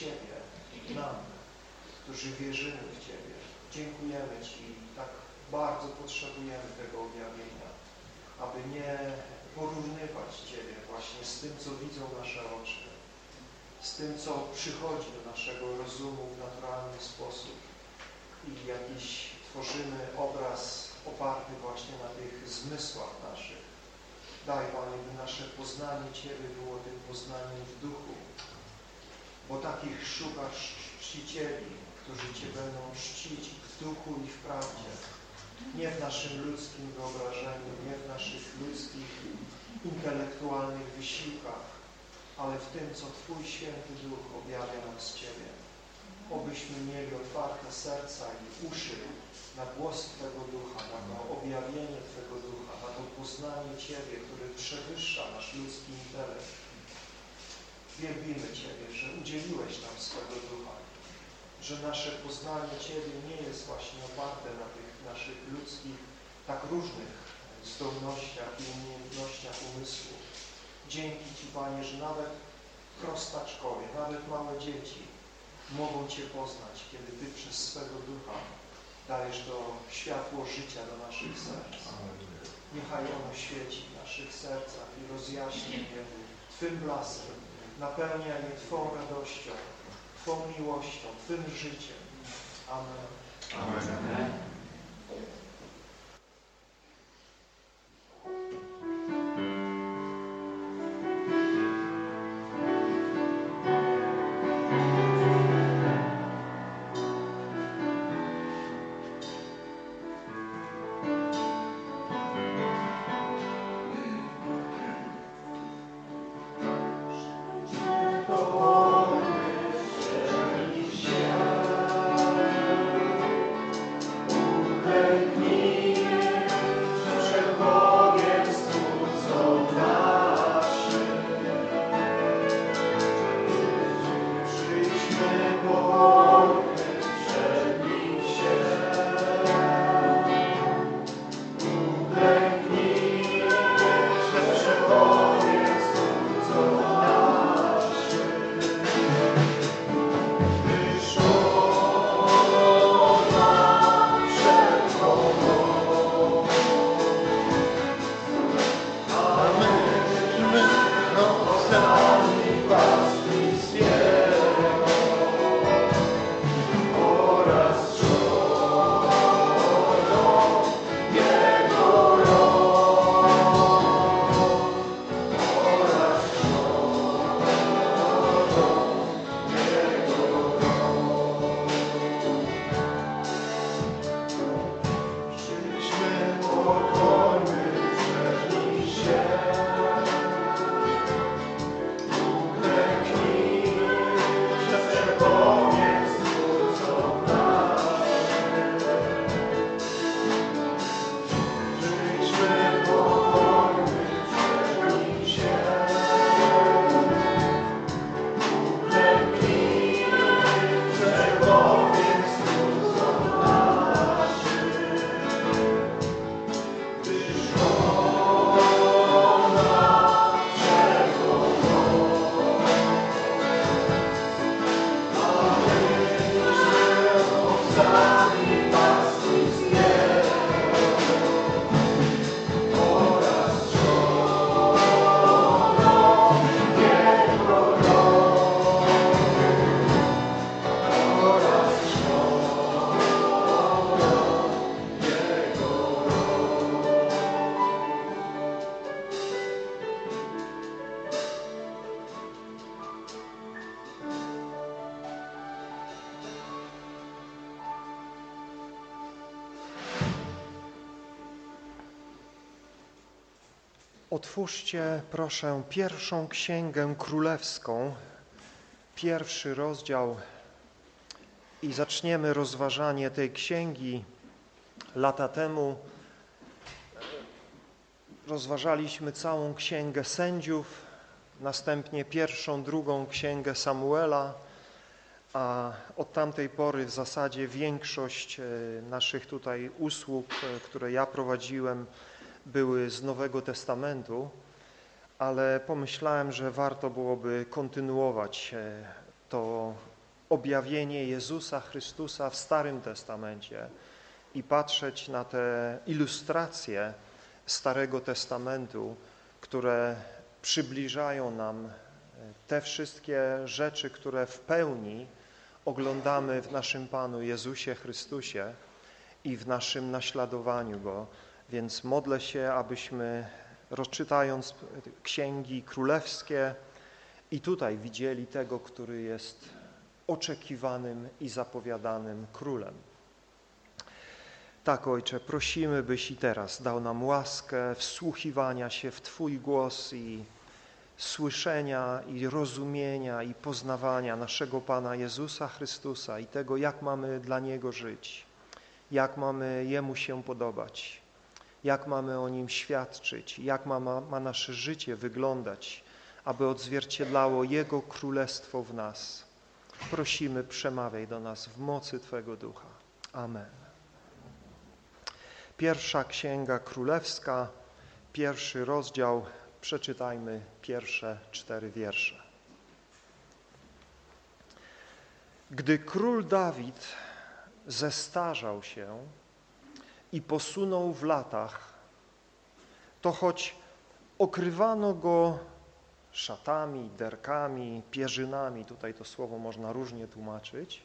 Ciebie, nam, którzy wierzymy w Ciebie. Dziękujemy Ci, tak bardzo potrzebujemy tego objawienia, aby nie porównywać Ciebie właśnie z tym, co widzą nasze oczy, z tym, co przychodzi do naszego rozumu w naturalny sposób i jakiś tworzymy obraz oparty właśnie na tych zmysłach naszych. Daj, Panie, by nasze poznanie Ciebie było tym poznaniem w duchu, bo takich szukasz czcicieli, którzy Cię będą czcić w duchu i w prawdzie. Nie w naszym ludzkim wyobrażeniu, nie w naszych ludzkich, intelektualnych wysiłkach, ale w tym, co Twój Święty Duch objawia nam z Ciebie. Obyśmy mieli otwarte serca i uszy na głos Twego Ducha, na to objawienie Twego Ducha, na to poznanie Ciebie, które przewyższa nasz ludzki intelekt. Wielbimy Ciebie, że udzieliłeś nam swego Ducha, że nasze poznanie Ciebie nie jest właśnie oparte na tych naszych ludzkich, tak różnych zdolnościach i umiejętnościach umysłu. Dzięki Ci, Panie, że nawet prostaczkowie, nawet małe dzieci mogą Cię poznać, kiedy Ty przez swego Ducha dajesz to światło życia do naszych serc. Niechaj ono świeci w naszych sercach i rozjaśni je Twym blaskiem, napełnia je Twą radością, Twą miłością, Twym życiem. Amen. Amen. Otwórzcie proszę pierwszą księgę królewską, pierwszy rozdział i zaczniemy rozważanie tej księgi. Lata temu rozważaliśmy całą księgę sędziów, następnie pierwszą, drugą księgę Samuela, a od tamtej pory w zasadzie większość e, naszych tutaj usług, e, które ja prowadziłem, były z Nowego Testamentu, ale pomyślałem, że warto byłoby kontynuować e, to objawienie Jezusa Chrystusa w Starym Testamencie i patrzeć na te ilustracje Starego Testamentu, które przybliżają nam e, te wszystkie rzeczy, które w pełni oglądamy w naszym Panu Jezusie Chrystusie i w naszym naśladowaniu Go. Więc modlę się, abyśmy rozczytając księgi królewskie i tutaj widzieli tego, który jest oczekiwanym i zapowiadanym królem. Tak, Ojcze, prosimy, byś i teraz dał nam łaskę wsłuchiwania się w Twój głos i słyszenia i rozumienia i poznawania naszego Pana Jezusa Chrystusa i tego, jak mamy dla Niego żyć, jak mamy Jemu się podobać, jak mamy o Nim świadczyć, jak ma, ma nasze życie wyglądać, aby odzwierciedlało Jego Królestwo w nas. Prosimy, przemawiaj do nas w mocy Twego Ducha. Amen. Pierwsza Księga Królewska, pierwszy rozdział, przeczytajmy pierwsze cztery wiersze. Gdy król Dawid zestarzał się i posunął w latach, to choć okrywano go szatami, derkami, pierzynami, tutaj to słowo można różnie tłumaczyć,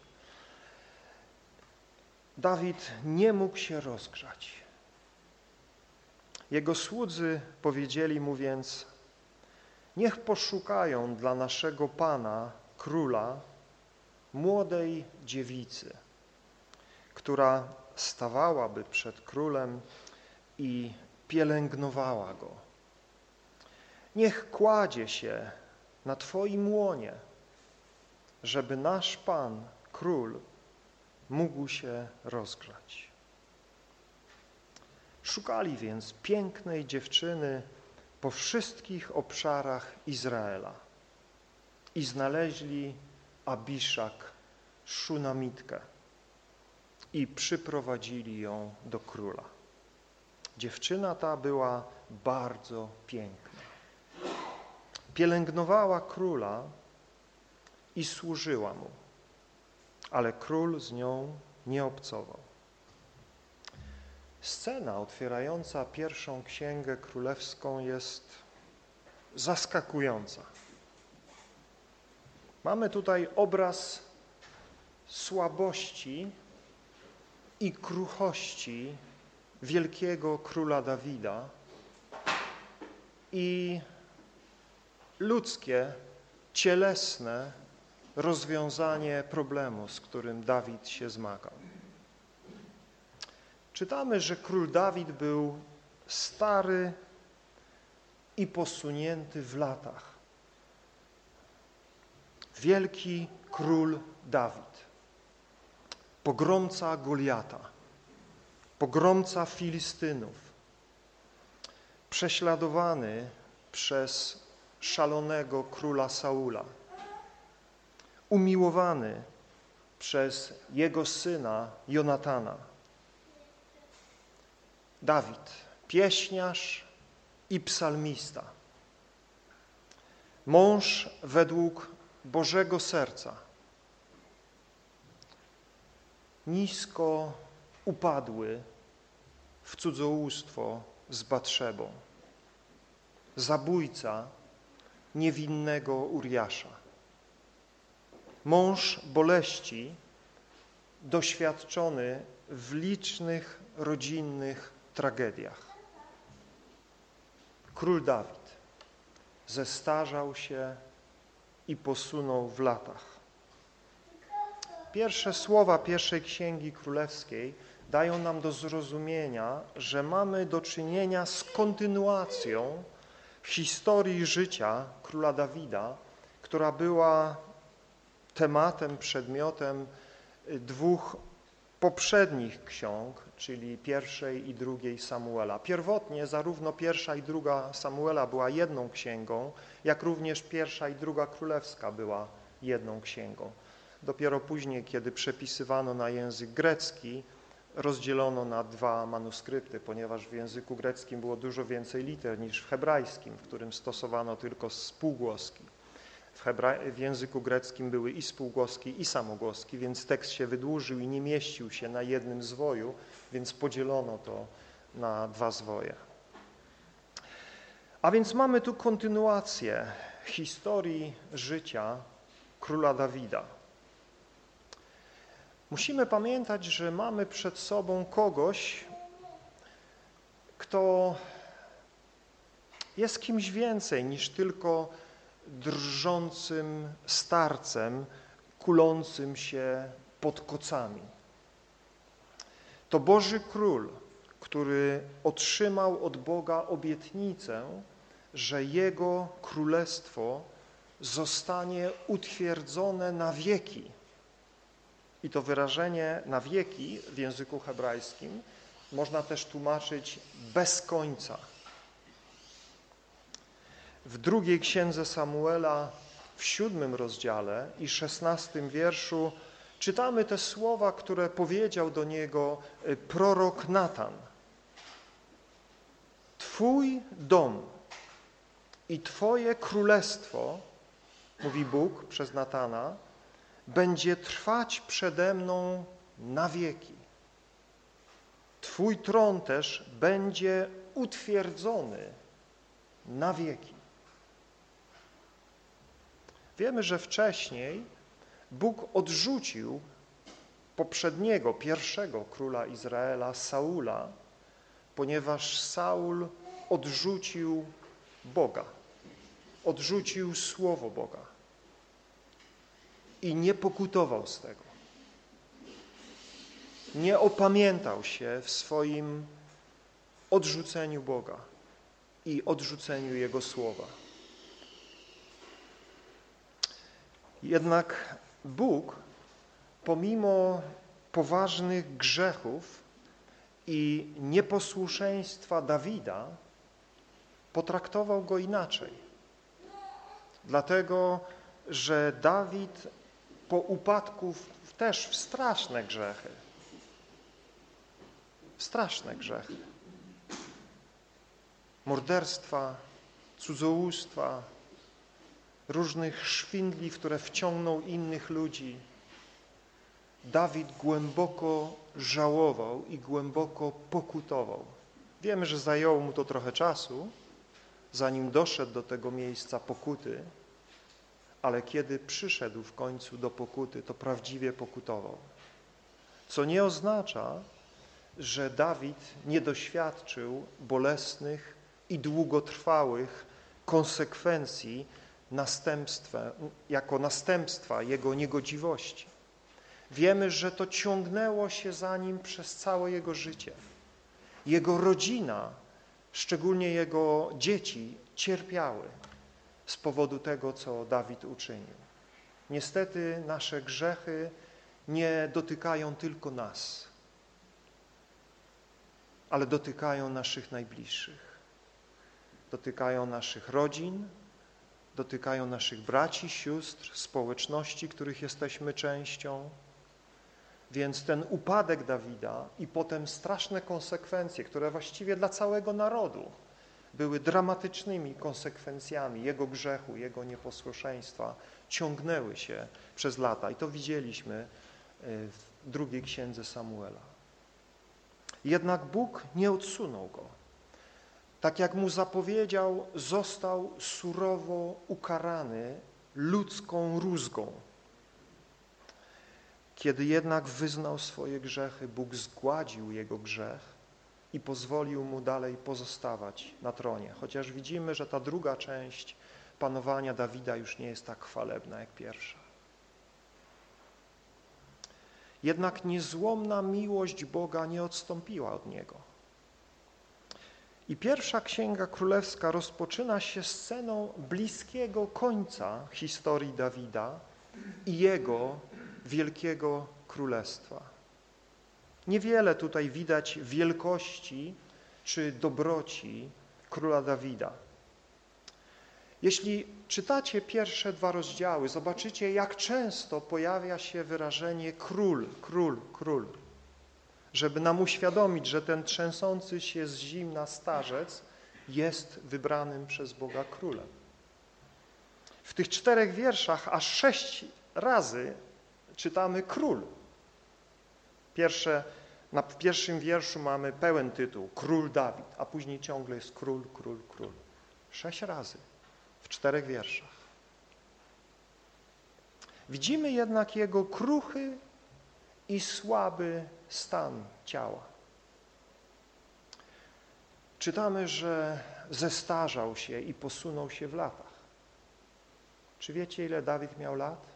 Dawid nie mógł się rozgrzać. Jego słudzy powiedzieli mu więc, niech poszukają dla naszego Pana, króla, młodej dziewicy, która stawałaby przed królem i pielęgnowała go. Niech kładzie się na Twoim łonie, żeby nasz Pan, król, mógł się rozgrzać. Szukali więc pięknej dziewczyny po wszystkich obszarach Izraela i znaleźli Abiszak, szunamitkę i przyprowadzili ją do króla. Dziewczyna ta była bardzo piękna. Pielęgnowała króla i służyła mu, ale król z nią nie obcował. Scena otwierająca pierwszą księgę królewską jest zaskakująca. Mamy tutaj obraz słabości i kruchości wielkiego króla Dawida i ludzkie, cielesne rozwiązanie problemu, z którym Dawid się zmagał. Czytamy, że król Dawid był stary i posunięty w latach. Wielki król Dawid, pogromca Goliata, pogromca Filistynów, prześladowany przez szalonego króla Saula, umiłowany przez jego syna Jonatana. Dawid, pieśniarz i psalmista, mąż według Bożego serca, nisko upadły w cudzołóstwo z Batrzebą, zabójca niewinnego Uriasza, mąż boleści, doświadczony w licznych rodzinnych tragediach. Król Dawid zestarzał się i posunął w latach. Pierwsze słowa pierwszej księgi królewskiej dają nam do zrozumienia, że mamy do czynienia z kontynuacją historii życia króla Dawida, która była tematem, przedmiotem dwóch poprzednich ksiąg, czyli pierwszej i drugiej Samuela. Pierwotnie zarówno pierwsza i druga Samuela była jedną księgą, jak również pierwsza i druga królewska była jedną księgą. Dopiero później, kiedy przepisywano na język grecki, rozdzielono na dwa manuskrypty, ponieważ w języku greckim było dużo więcej liter niż w hebrajskim, w którym stosowano tylko spółgłoski. W, w języku greckim były i spółgłoski, i samogłoski, więc tekst się wydłużył i nie mieścił się na jednym zwoju, więc podzielono to na dwa zwoje. A więc mamy tu kontynuację historii życia króla Dawida. Musimy pamiętać, że mamy przed sobą kogoś, kto jest kimś więcej niż tylko drżącym starcem, kulącym się pod kocami. To Boży Król, który otrzymał od Boga obietnicę, że Jego Królestwo zostanie utwierdzone na wieki. I to wyrażenie na wieki w języku hebrajskim można też tłumaczyć bez końca. W drugiej księdze Samuela w siódmym rozdziale i szesnastym wierszu czytamy te słowa, które powiedział do niego y, prorok Natan. Twój dom i Twoje królestwo, mówi Bóg przez Natana, będzie trwać przede mną na wieki. Twój tron też będzie utwierdzony na wieki. Wiemy, że wcześniej Bóg odrzucił poprzedniego, pierwszego króla Izraela, Saula, ponieważ Saul odrzucił Boga, odrzucił Słowo Boga i nie pokutował z tego. Nie opamiętał się w swoim odrzuceniu Boga i odrzuceniu Jego Słowa. Jednak Bóg, pomimo poważnych grzechów i nieposłuszeństwa Dawida, potraktował go inaczej. Dlatego, że Dawid po upadku też w straszne grzechy, w straszne grzechy, morderstwa, cudzołóstwa, różnych szwindli, w które wciągnął innych ludzi, Dawid głęboko żałował i głęboko pokutował. Wiemy, że zajęło mu to trochę czasu, zanim doszedł do tego miejsca pokuty, ale kiedy przyszedł w końcu do pokuty, to prawdziwie pokutował. Co nie oznacza, że Dawid nie doświadczył bolesnych i długotrwałych konsekwencji następstwa, jako następstwa jego niegodziwości. Wiemy, że to ciągnęło się za nim przez całe jego życie. Jego rodzina, szczególnie jego dzieci, cierpiały z powodu tego, co Dawid uczynił. Niestety nasze grzechy nie dotykają tylko nas, ale dotykają naszych najbliższych. Dotykają naszych rodzin, dotykają naszych braci, sióstr, społeczności, których jesteśmy częścią. Więc ten upadek Dawida i potem straszne konsekwencje, które właściwie dla całego narodu były dramatycznymi konsekwencjami jego grzechu, jego nieposłuszeństwa, ciągnęły się przez lata. I to widzieliśmy e, w drugiej księdze Samuela. Jednak Bóg nie odsunął go. Tak jak mu zapowiedział, został surowo ukarany ludzką rózgą. Kiedy jednak wyznał swoje grzechy, Bóg zgładził jego grzech i pozwolił mu dalej pozostawać na tronie. Chociaż widzimy, że ta druga część panowania Dawida już nie jest tak chwalebna jak pierwsza. Jednak niezłomna miłość Boga nie odstąpiła od niego. I pierwsza Księga Królewska rozpoczyna się sceną bliskiego końca historii Dawida i jego wielkiego królestwa. Niewiele tutaj widać wielkości czy dobroci króla Dawida. Jeśli czytacie pierwsze dwa rozdziały, zobaczycie, jak często pojawia się wyrażenie król, król, król, żeby nam uświadomić, że ten trzęsący się z zimna starzec jest wybranym przez Boga królem. W tych czterech wierszach aż sześć razy czytamy król. Pierwsze, na, w pierwszym wierszu mamy pełen tytuł Król Dawid, a później ciągle jest król, król, król. Sześć razy w czterech wierszach. Widzimy jednak jego kruchy i słaby stan ciała. Czytamy, że zestarzał się i posunął się w latach. Czy wiecie, ile Dawid miał lat?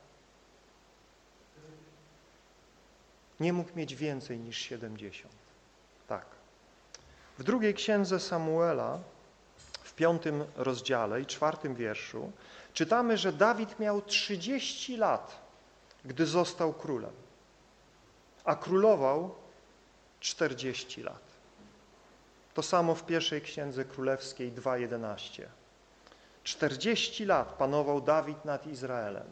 Nie mógł mieć więcej niż 70. Tak. W drugiej księdze Samuela, w piątym rozdziale i czwartym wierszu, czytamy, że Dawid miał 30 lat, gdy został królem, a królował 40 lat. To samo w pierwszej księdze królewskiej 2.11. 40 lat panował Dawid nad Izraelem.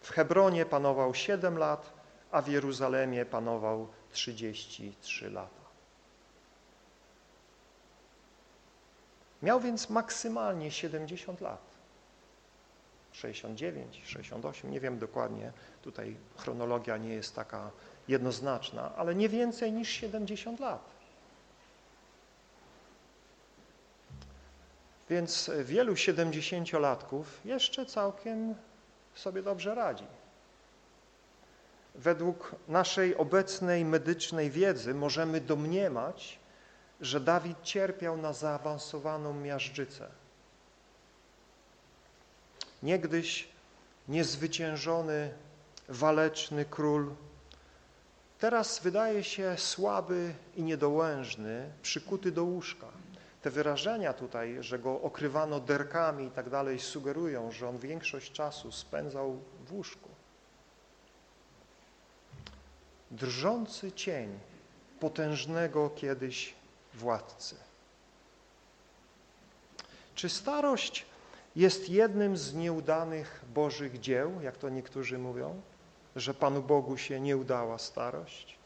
W Hebronie panował 7 lat, a w Jeruzalemie panował 33 lata. Miał więc maksymalnie 70 lat. 69, 68, nie wiem dokładnie, tutaj chronologia nie jest taka jednoznaczna, ale nie więcej niż 70 lat. Więc wielu 70-latków jeszcze całkiem sobie dobrze radzi. Według naszej obecnej medycznej wiedzy możemy domniemać, że Dawid cierpiał na zaawansowaną miażdżycę. Niegdyś niezwyciężony, waleczny król, teraz wydaje się słaby i niedołężny, przykuty do łóżka. Te wyrażenia tutaj, że go okrywano derkami i tak dalej, sugerują, że on większość czasu spędzał w łóżku. Drżący cień potężnego kiedyś władcy. Czy starość jest jednym z nieudanych Bożych dzieł, jak to niektórzy mówią, że Panu Bogu się nie udała starość?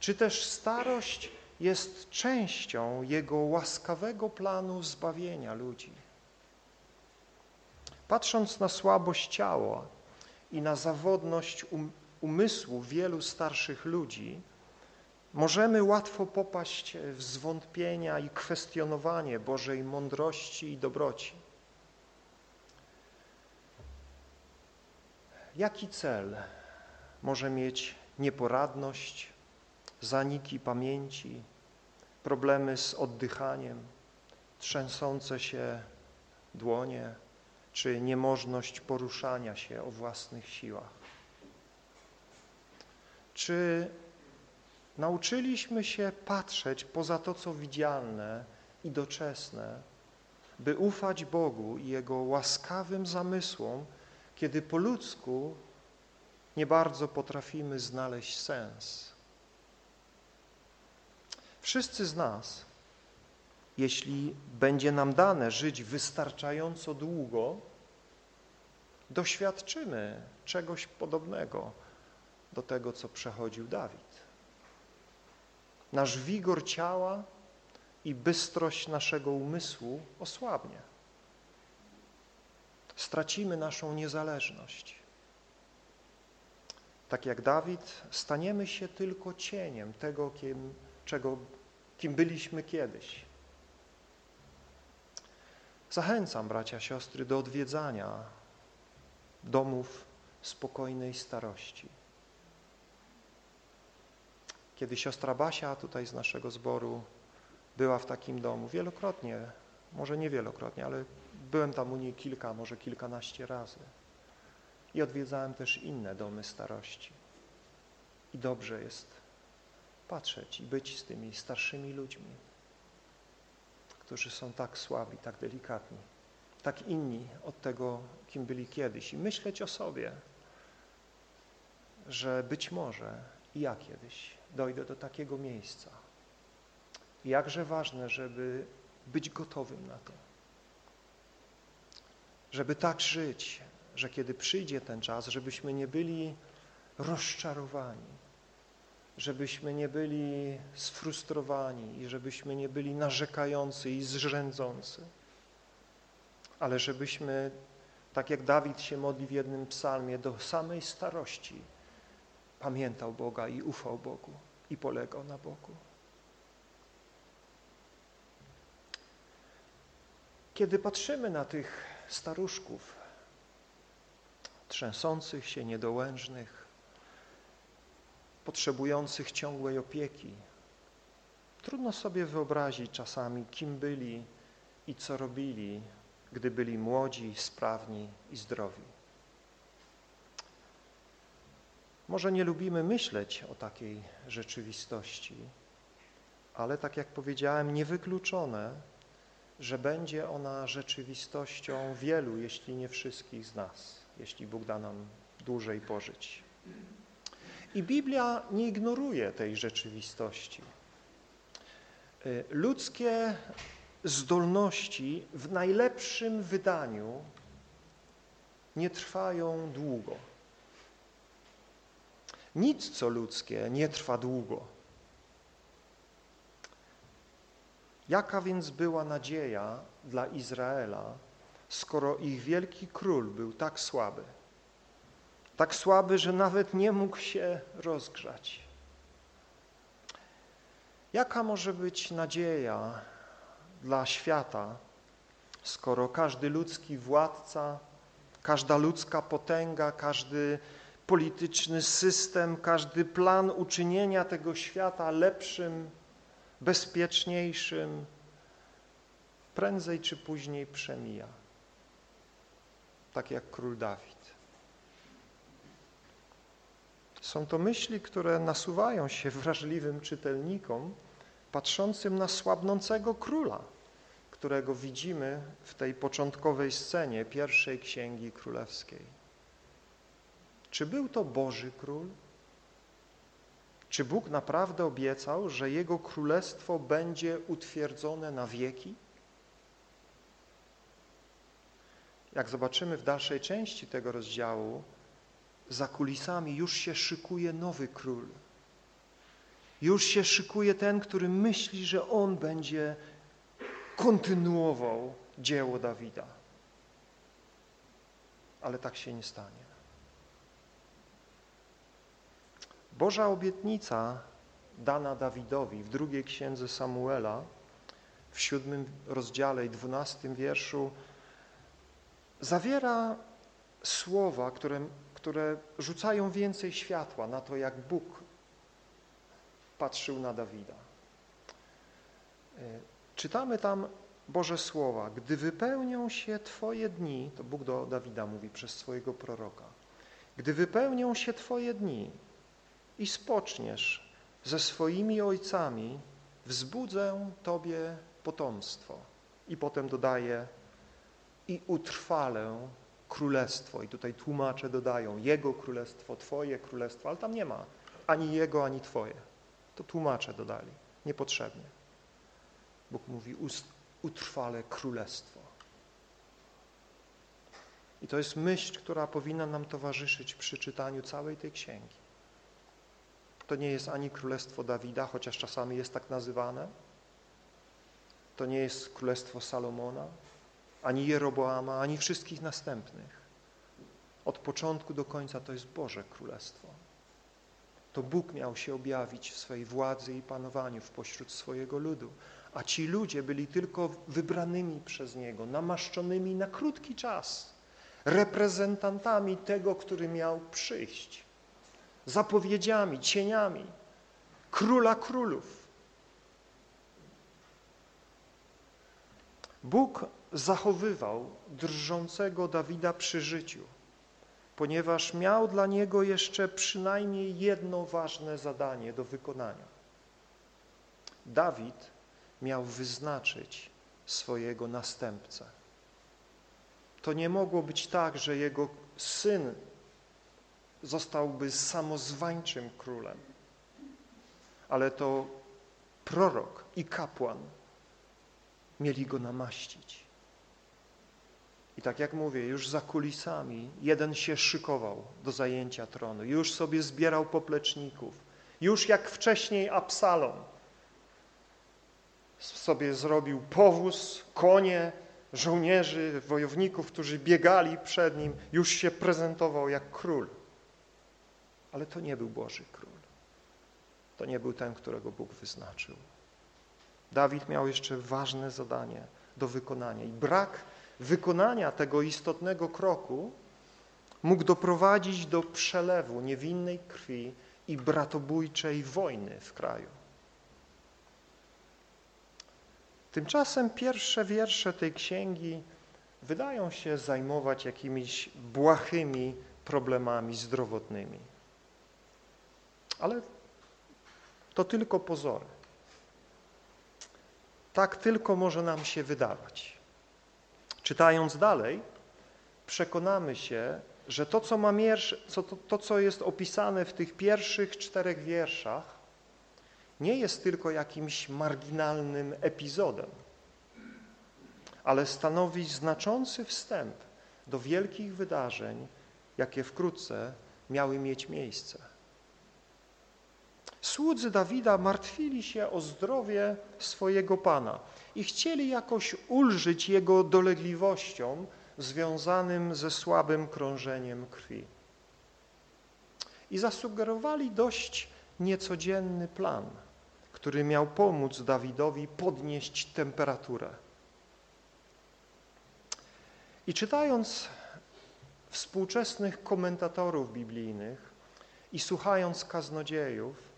Czy też starość jest częścią Jego łaskawego planu zbawienia ludzi? Patrząc na słabość ciała i na zawodność um umysłu wielu starszych ludzi, możemy łatwo popaść w zwątpienia i kwestionowanie Bożej mądrości i dobroci. Jaki cel może mieć nieporadność, zaniki pamięci, problemy z oddychaniem, trzęsące się dłonie, czy niemożność poruszania się o własnych siłach? Czy nauczyliśmy się patrzeć poza to, co widzialne i doczesne, by ufać Bogu i Jego łaskawym zamysłom, kiedy po ludzku nie bardzo potrafimy znaleźć sens. Wszyscy z nas, jeśli będzie nam dane żyć wystarczająco długo, doświadczymy czegoś podobnego do tego, co przechodził Dawid. Nasz wigor ciała i bystrość naszego umysłu osłabnie. Stracimy naszą niezależność. Tak jak Dawid, staniemy się tylko cieniem tego, kim, czego, kim byliśmy kiedyś. Zachęcam bracia, siostry do odwiedzania domów spokojnej starości kiedy siostra Basia tutaj z naszego zboru była w takim domu wielokrotnie, może nie wielokrotnie, ale byłem tam u niej kilka, może kilkanaście razy. I odwiedzałem też inne domy starości. I dobrze jest patrzeć i być z tymi starszymi ludźmi, którzy są tak słabi, tak delikatni, tak inni od tego, kim byli kiedyś i myśleć o sobie, że być może I ja kiedyś dojdę do takiego miejsca. Jakże ważne, żeby być gotowym na to. Żeby tak żyć, że kiedy przyjdzie ten czas, żebyśmy nie byli rozczarowani, żebyśmy nie byli sfrustrowani i żebyśmy nie byli narzekający i zrzędzący, ale żebyśmy, tak jak Dawid się modli w jednym psalmie, do samej starości pamiętał Boga i ufał Bogu i polegał na Bogu. Kiedy patrzymy na tych staruszków, trzęsących się, niedołężnych, potrzebujących ciągłej opieki, trudno sobie wyobrazić czasami, kim byli i co robili, gdy byli młodzi, sprawni i zdrowi. Może nie lubimy myśleć o takiej rzeczywistości, ale tak jak powiedziałem, niewykluczone, że będzie ona rzeczywistością wielu, jeśli nie wszystkich z nas, jeśli Bóg da nam dłużej pożyć. I Biblia nie ignoruje tej rzeczywistości. Ludzkie zdolności w najlepszym wydaniu nie trwają długo. Nic, co ludzkie, nie trwa długo. Jaka więc była nadzieja dla Izraela, skoro ich wielki król był tak słaby? Tak słaby, że nawet nie mógł się rozgrzać. Jaka może być nadzieja dla świata, skoro każdy ludzki władca, każda ludzka potęga, każdy polityczny system, każdy plan uczynienia tego świata lepszym, bezpieczniejszym, prędzej czy później przemija. Tak jak król Dawid. Są to myśli, które nasuwają się wrażliwym czytelnikom, patrzącym na słabnącego króla, którego widzimy w tej początkowej scenie pierwszej Księgi Królewskiej. Czy był to Boży Król? Czy Bóg naprawdę obiecał, że Jego Królestwo będzie utwierdzone na wieki? Jak zobaczymy w dalszej części tego rozdziału, za kulisami już się szykuje nowy król. Już się szykuje ten, który myśli, że on będzie kontynuował dzieło Dawida. Ale tak się nie stanie. Boża obietnica dana Dawidowi w drugiej księdze Samuela w siódmym rozdziale i dwunastym wierszu zawiera słowa, które, które rzucają więcej światła na to, jak Bóg patrzył na Dawida. E, czytamy tam Boże słowa. Gdy wypełnią się Twoje dni, to Bóg do Dawida mówi przez swojego proroka, gdy wypełnią się Twoje dni i spoczniesz ze swoimi ojcami, wzbudzę Tobie potomstwo. I potem dodaje i utrwalę królestwo. I tutaj tłumacze dodają Jego królestwo, Twoje królestwo, ale tam nie ma ani Jego, ani Twoje. To tłumacze dodali, niepotrzebnie. Bóg mówi utrwalę królestwo. I to jest myśl, która powinna nam towarzyszyć przy czytaniu całej tej księgi. To nie jest ani królestwo Dawida, chociaż czasami jest tak nazywane. To nie jest królestwo Salomona, ani Jeroboama, ani wszystkich następnych. Od początku do końca to jest Boże Królestwo. To Bóg miał się objawić w swojej władzy i panowaniu w pośród swojego ludu, a ci ludzie byli tylko wybranymi przez Niego, namaszczonymi na krótki czas, reprezentantami tego, który miał przyjść, zapowiedziami, cieniami Króla Królów. Bóg zachowywał drżącego Dawida przy życiu, ponieważ miał dla niego jeszcze przynajmniej jedno ważne zadanie do wykonania. Dawid miał wyznaczyć swojego następcę. To nie mogło być tak, że jego syn zostałby samozwańczym królem, ale to prorok i kapłan mieli go namaścić. I tak jak mówię, już za kulisami jeden się szykował do zajęcia tronu, już sobie zbierał popleczników, już jak wcześniej Absalom sobie zrobił powóz, konie, żołnierzy, wojowników, którzy biegali przed nim, już się prezentował jak król. Ale to nie był Boży król. To nie był ten, którego Bóg wyznaczył. Dawid miał jeszcze ważne zadanie do wykonania i brak wykonania tego istotnego kroku mógł doprowadzić do przelewu niewinnej krwi i bratobójczej wojny w kraju. Tymczasem pierwsze wiersze tej księgi wydają się zajmować jakimiś błahymi problemami zdrowotnymi. Ale to tylko pozory. Tak tylko może nam się wydawać. Czytając dalej, przekonamy się, że to, co, ma mierz, co, to, to, co jest opisane w tych pierwszych czterech wierszach, nie jest tylko jakimś marginalnym epizodem, ale stanowi znaczący wstęp do wielkich wydarzeń, jakie wkrótce miały mieć miejsce. Słudzy Dawida martwili się o zdrowie swojego Pana i chcieli jakoś ulżyć jego dolegliwościom związanym ze słabym krążeniem krwi. I zasugerowali dość niecodzienny plan, który miał pomóc Dawidowi podnieść temperaturę. I czytając współczesnych komentatorów biblijnych i słuchając kaznodziejów,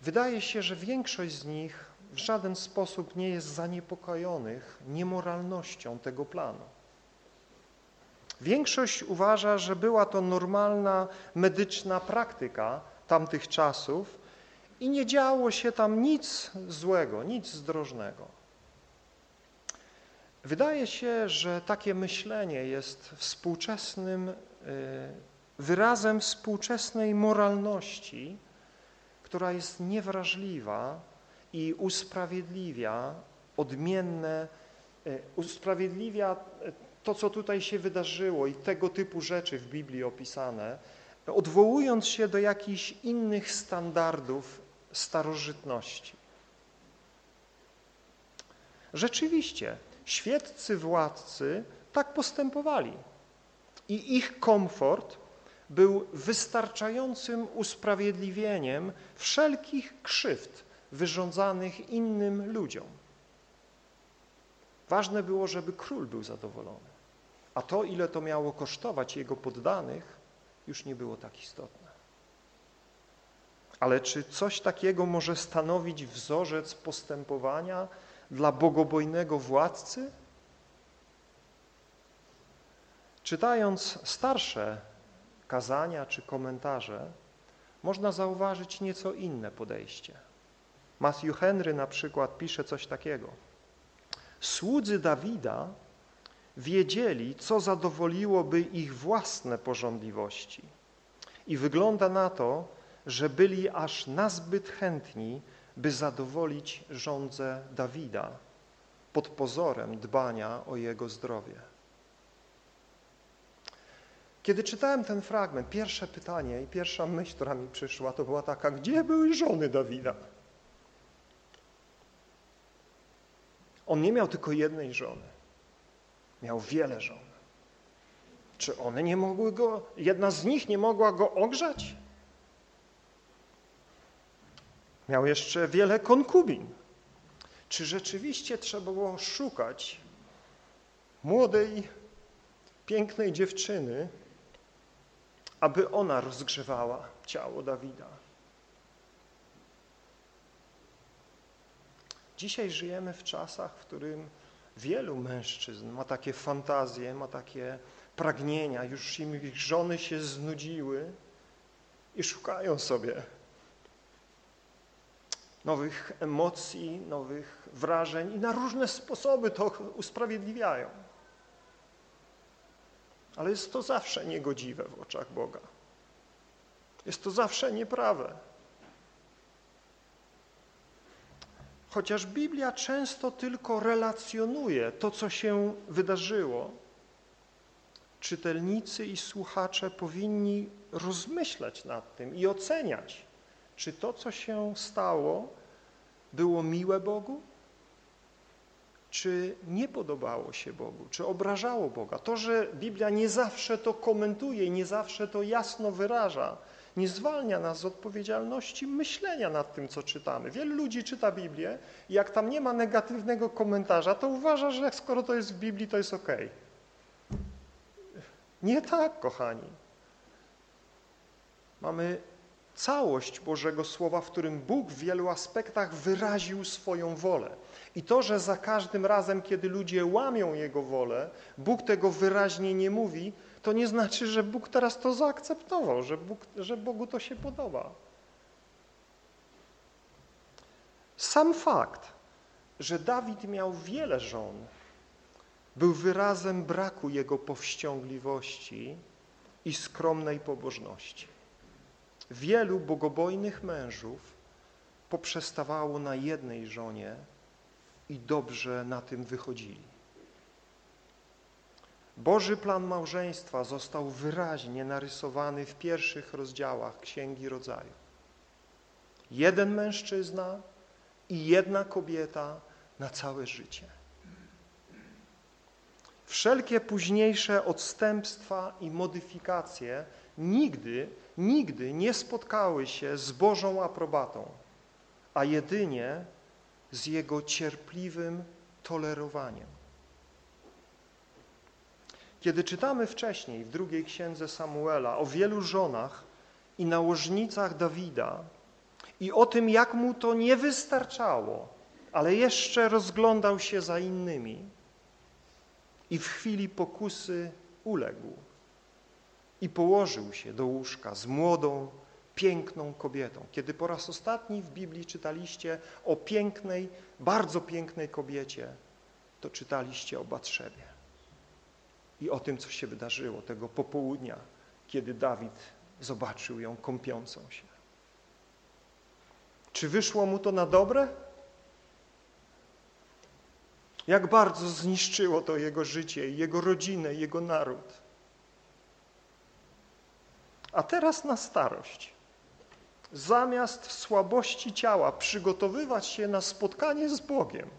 Wydaje się, że większość z nich w żaden sposób nie jest zaniepokojonych niemoralnością tego planu. Większość uważa, że była to normalna medyczna praktyka tamtych czasów i nie działo się tam nic złego, nic zdrożnego. Wydaje się, że takie myślenie jest współczesnym y, wyrazem współczesnej moralności, która jest niewrażliwa i usprawiedliwia odmienne, e, usprawiedliwia e, to, co tutaj się wydarzyło i tego typu rzeczy w Biblii opisane, odwołując się do jakichś innych standardów starożytności. Rzeczywiście, świeccy władcy tak postępowali i ich komfort był wystarczającym usprawiedliwieniem wszelkich krzywd wyrządzanych innym ludziom. Ważne było, żeby król był zadowolony, a to, ile to miało kosztować jego poddanych, już nie było tak istotne. Ale czy coś takiego może stanowić wzorzec postępowania dla bogobojnego władcy? Czytając starsze kazania czy komentarze, można zauważyć nieco inne podejście. Matthew Henry na przykład pisze coś takiego. Słudzy Dawida wiedzieli, co zadowoliłoby ich własne pożądliwości i wygląda na to, że byli aż nazbyt chętni, by zadowolić żądzę Dawida pod pozorem dbania o jego zdrowie. Kiedy czytałem ten fragment, pierwsze pytanie i pierwsza myśl, która mi przyszła, to była taka, gdzie były żony Dawida? On nie miał tylko jednej żony. Miał wiele żon. Czy one nie mogły go, jedna z nich nie mogła go ogrzać? Miał jeszcze wiele konkubin. Czy rzeczywiście trzeba było szukać młodej, pięknej dziewczyny, aby ona rozgrzewała ciało Dawida. Dzisiaj żyjemy w czasach, w którym wielu mężczyzn ma takie fantazje, ma takie pragnienia, już im ich żony się znudziły i szukają sobie nowych emocji, nowych wrażeń i na różne sposoby to usprawiedliwiają ale jest to zawsze niegodziwe w oczach Boga. Jest to zawsze nieprawe. Chociaż Biblia często tylko relacjonuje to, co się wydarzyło, czytelnicy i słuchacze powinni rozmyślać nad tym i oceniać, czy to, co się stało, było miłe Bogu, czy nie podobało się Bogu, czy obrażało Boga. To, że Biblia nie zawsze to komentuje i nie zawsze to jasno wyraża, nie zwalnia nas z odpowiedzialności myślenia nad tym, co czytamy. Wielu ludzi czyta Biblię i jak tam nie ma negatywnego komentarza, to uważa, że skoro to jest w Biblii, to jest ok. Nie tak, kochani. Mamy całość Bożego Słowa, w którym Bóg w wielu aspektach wyraził swoją wolę. I to, że za każdym razem, kiedy ludzie łamią Jego wolę, Bóg tego wyraźnie nie mówi, to nie znaczy, że Bóg teraz to zaakceptował, że, Bóg, że Bogu to się podoba. Sam fakt, że Dawid miał wiele żon, był wyrazem braku jego powściągliwości i skromnej pobożności. Wielu bogobojnych mężów poprzestawało na jednej żonie i dobrze na tym wychodzili. Boży plan małżeństwa został wyraźnie narysowany w pierwszych rozdziałach Księgi Rodzaju. Jeden mężczyzna i jedna kobieta na całe życie. Wszelkie późniejsze odstępstwa i modyfikacje nigdy, nigdy nie spotkały się z Bożą aprobatą, a jedynie z Jego cierpliwym tolerowaniem. Kiedy czytamy wcześniej w drugiej księdze Samuela o wielu żonach i nałożnicach Dawida i o tym, jak mu to nie wystarczało, ale jeszcze rozglądał się za innymi i w chwili pokusy uległ i położył się do łóżka z młodą, piękną kobietą. Kiedy po raz ostatni w Biblii czytaliście o pięknej, bardzo pięknej kobiecie, to czytaliście o Batrzebie i o tym, co się wydarzyło tego popołudnia, kiedy Dawid zobaczył ją kąpiącą się. Czy wyszło mu to na dobre? Jak bardzo zniszczyło to jego życie, jego rodzinę, jego naród. A teraz na starość. Zamiast w słabości ciała przygotowywać się na spotkanie z Bogiem,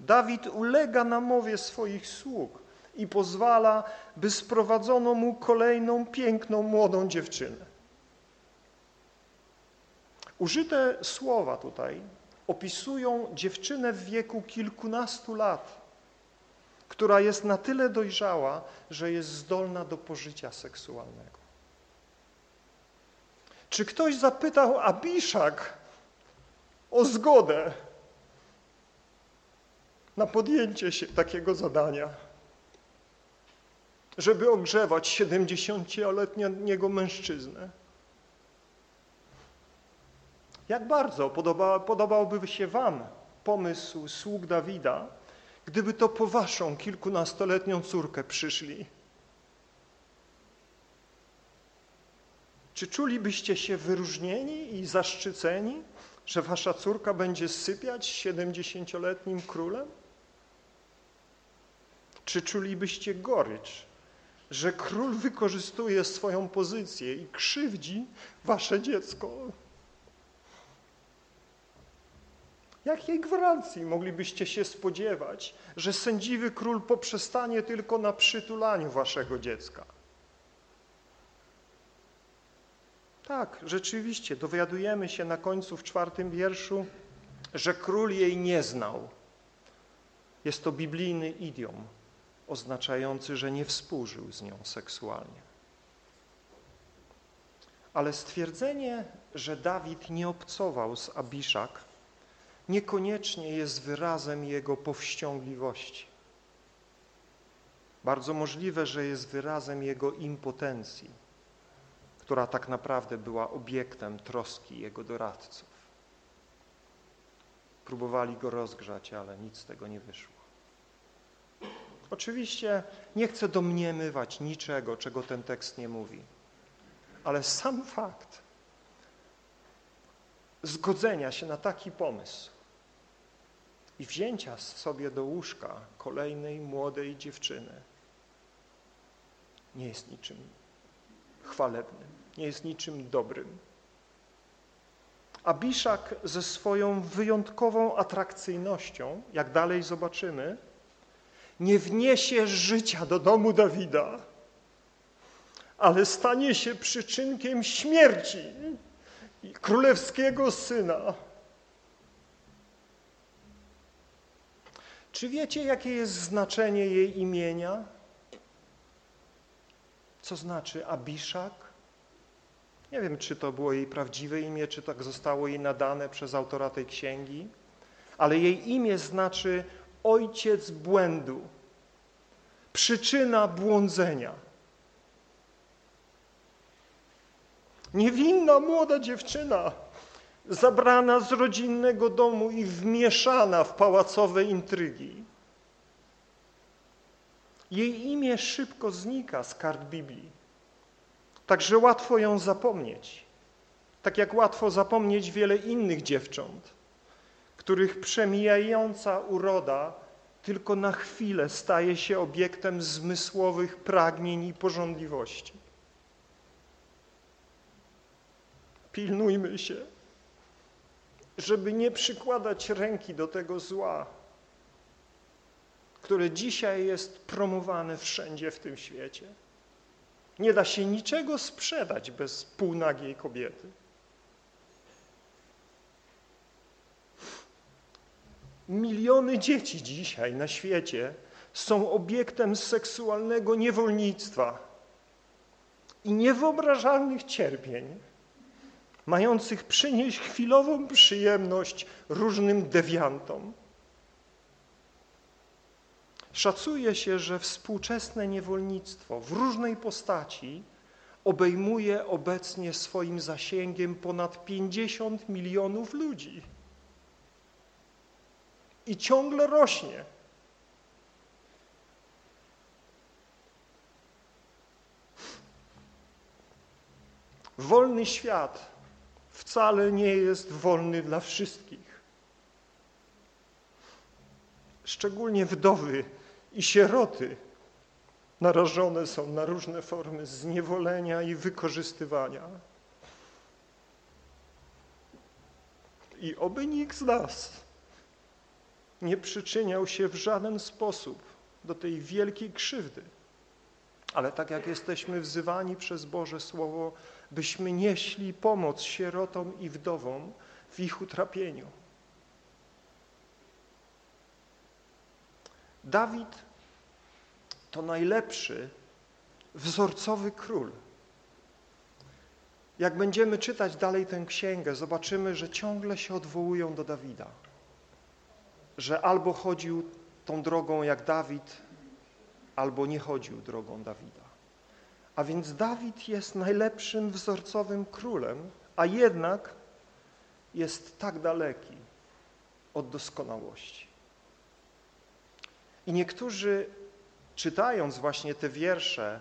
Dawid ulega namowie swoich sług i pozwala, by sprowadzono mu kolejną piękną młodą dziewczynę. Użyte słowa tutaj opisują dziewczynę w wieku kilkunastu lat, która jest na tyle dojrzała, że jest zdolna do pożycia seksualnego. Czy ktoś zapytał Abiszak o zgodę na podjęcie się takiego zadania, żeby ogrzewać 70-letniego mężczyznę? Jak bardzo podoba, podobałby się wam pomysł sług Dawida, gdyby to po waszą kilkunastoletnią córkę przyszli? Czy czulibyście się wyróżnieni i zaszczyceni, że wasza córka będzie sypiać siedemdziesięcioletnim królem? Czy czulibyście gorycz, że król wykorzystuje swoją pozycję i krzywdzi wasze dziecko? Jakiej gwarancji moglibyście się spodziewać, że sędziwy król poprzestanie tylko na przytulaniu waszego dziecka? Tak, rzeczywiście, dowiadujemy się na końcu w czwartym wierszu, że król jej nie znał. Jest to biblijny idiom oznaczający, że nie współżył z nią seksualnie. Ale stwierdzenie, że Dawid nie obcował z Abiszak, niekoniecznie jest wyrazem jego powściągliwości. Bardzo możliwe, że jest wyrazem jego impotencji, która tak naprawdę była obiektem troski jego doradców. Próbowali go rozgrzać, ale nic z tego nie wyszło. Oczywiście nie chcę domniemywać niczego, czego ten tekst nie mówi, ale sam fakt zgodzenia się na taki pomysł i wzięcia sobie do łóżka kolejnej młodej dziewczyny nie jest niczym chwalebnym, nie jest niczym dobrym. Abiszak ze swoją wyjątkową atrakcyjnością, jak dalej zobaczymy, nie wniesie życia do domu Dawida, ale stanie się przyczynkiem śmierci królewskiego syna. Czy wiecie, jakie jest znaczenie jej imienia? Co znaczy Abiszak? Nie wiem, czy to było jej prawdziwe imię, czy tak zostało jej nadane przez autora tej księgi, ale jej imię znaczy ojciec błędu, przyczyna błądzenia. Niewinna młoda dziewczyna, zabrana z rodzinnego domu i wmieszana w pałacowe intrygi. Jej imię szybko znika z kart Biblii, także łatwo ją zapomnieć, tak jak łatwo zapomnieć wiele innych dziewcząt, których przemijająca uroda tylko na chwilę staje się obiektem zmysłowych pragnień i pożądliwości. Pilnujmy się, żeby nie przykładać ręki do tego zła, które dzisiaj jest promowane wszędzie w tym świecie. Nie da się niczego sprzedać bez półnagiej kobiety. Miliony dzieci dzisiaj na świecie są obiektem seksualnego niewolnictwa i niewyobrażalnych cierpień, mających przynieść chwilową przyjemność różnym dewiantom. Szacuje się, że współczesne niewolnictwo w różnej postaci obejmuje obecnie swoim zasięgiem ponad 50 milionów ludzi. I ciągle rośnie. Wolny świat wcale nie jest wolny dla wszystkich. Szczególnie wdowy i sieroty narażone są na różne formy zniewolenia i wykorzystywania. I oby nikt z nas nie przyczyniał się w żaden sposób do tej wielkiej krzywdy. Ale tak jak jesteśmy wzywani przez Boże Słowo, byśmy nieśli pomoc sierotom i wdowom w ich utrapieniu. Dawid to najlepszy, wzorcowy król. Jak będziemy czytać dalej tę księgę, zobaczymy, że ciągle się odwołują do Dawida. Że albo chodził tą drogą jak Dawid, albo nie chodził drogą Dawida. A więc Dawid jest najlepszym wzorcowym królem, a jednak jest tak daleki od doskonałości. I niektórzy, czytając właśnie te wiersze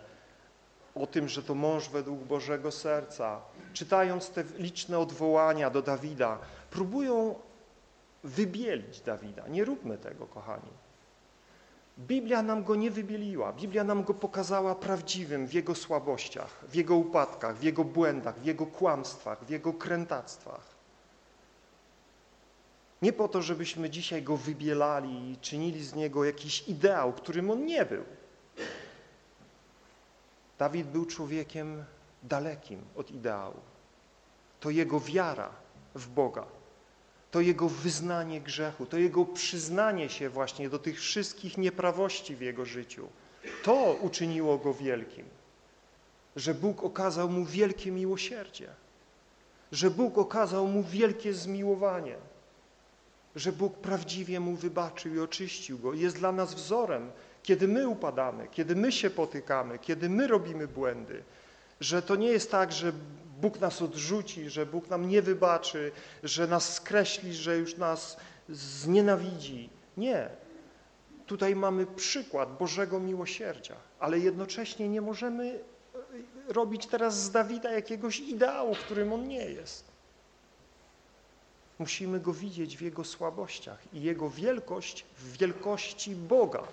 o tym, że to mąż według Bożego serca, czytając te liczne odwołania do Dawida, próbują wybielić Dawida. Nie róbmy tego, kochani. Biblia nam go nie wybieliła. Biblia nam go pokazała prawdziwym w jego słabościach, w jego upadkach, w jego błędach, w jego kłamstwach, w jego krętactwach. Nie po to, żebyśmy dzisiaj go wybielali i czynili z niego jakiś ideał, którym on nie był. Dawid był człowiekiem dalekim od ideału. To jego wiara w Boga to jego wyznanie grzechu, to jego przyznanie się właśnie do tych wszystkich nieprawości w jego życiu. To uczyniło go wielkim, że Bóg okazał mu wielkie miłosierdzie, że Bóg okazał mu wielkie zmiłowanie, że Bóg prawdziwie mu wybaczył i oczyścił go. Jest dla nas wzorem, kiedy my upadamy, kiedy my się potykamy, kiedy my robimy błędy, że to nie jest tak, że Bóg nas odrzuci, że Bóg nam nie wybaczy, że nas skreśli, że już nas znienawidzi. Nie. Tutaj mamy przykład Bożego miłosierdzia, ale jednocześnie nie możemy e, robić teraz z Dawida jakiegoś ideału, którym on nie jest. Musimy Go widzieć w Jego słabościach i Jego wielkość w wielkości Boga,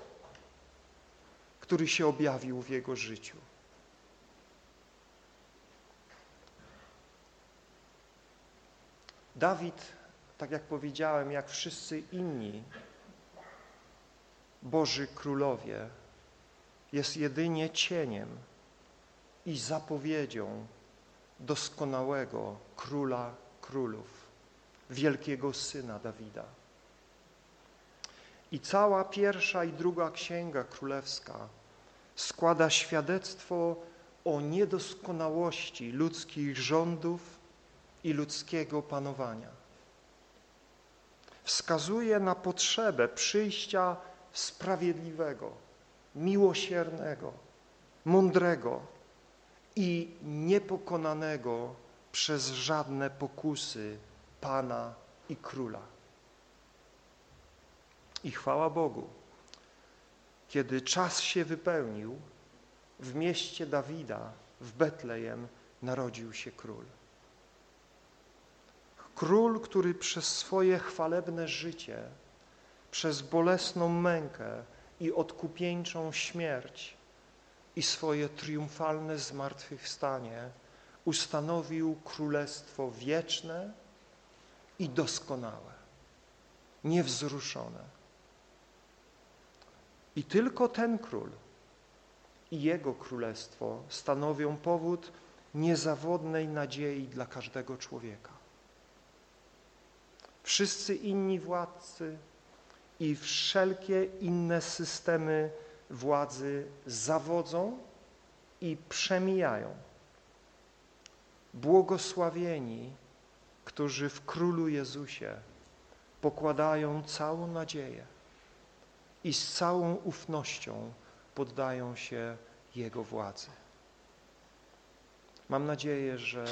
który się objawił w Jego życiu. Dawid, tak jak powiedziałem, jak wszyscy inni Boży królowie, jest jedynie cieniem i zapowiedzią doskonałego króla królów, wielkiego syna Dawida. I cała pierwsza i druga księga królewska składa świadectwo o niedoskonałości ludzkich rządów i ludzkiego panowania. Wskazuje na potrzebę przyjścia sprawiedliwego, miłosiernego, mądrego i niepokonanego przez żadne pokusy Pana i Króla. I chwała Bogu, kiedy czas się wypełnił, w mieście Dawida, w Betlejem, narodził się król. Król, który przez swoje chwalebne życie, przez bolesną mękę i odkupieńczą śmierć i swoje triumfalne zmartwychwstanie ustanowił królestwo wieczne i doskonałe, niewzruszone. I tylko ten król i jego królestwo stanowią powód niezawodnej nadziei dla każdego człowieka. Wszyscy inni władcy i wszelkie inne systemy władzy zawodzą i przemijają. Błogosławieni, którzy w Królu Jezusie pokładają całą nadzieję i z całą ufnością poddają się Jego władzy. Mam nadzieję, że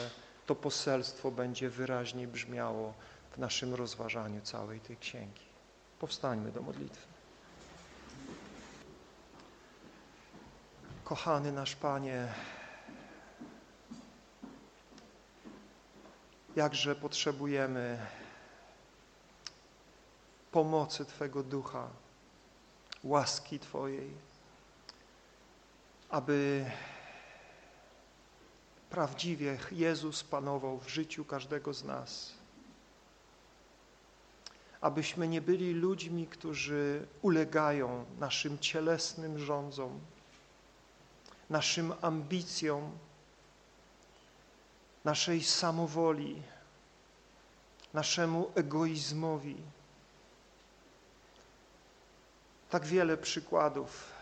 to poselstwo będzie wyraźnie brzmiało w naszym rozważaniu całej tej księgi. Powstańmy do modlitwy. Kochany nasz Panie, jakże potrzebujemy pomocy Twego Ducha, łaski Twojej, aby prawdziwie Jezus panował w życiu każdego z nas. Abyśmy nie byli ludźmi, którzy ulegają naszym cielesnym rządzom, naszym ambicjom, naszej samowoli, naszemu egoizmowi. Tak wiele przykładów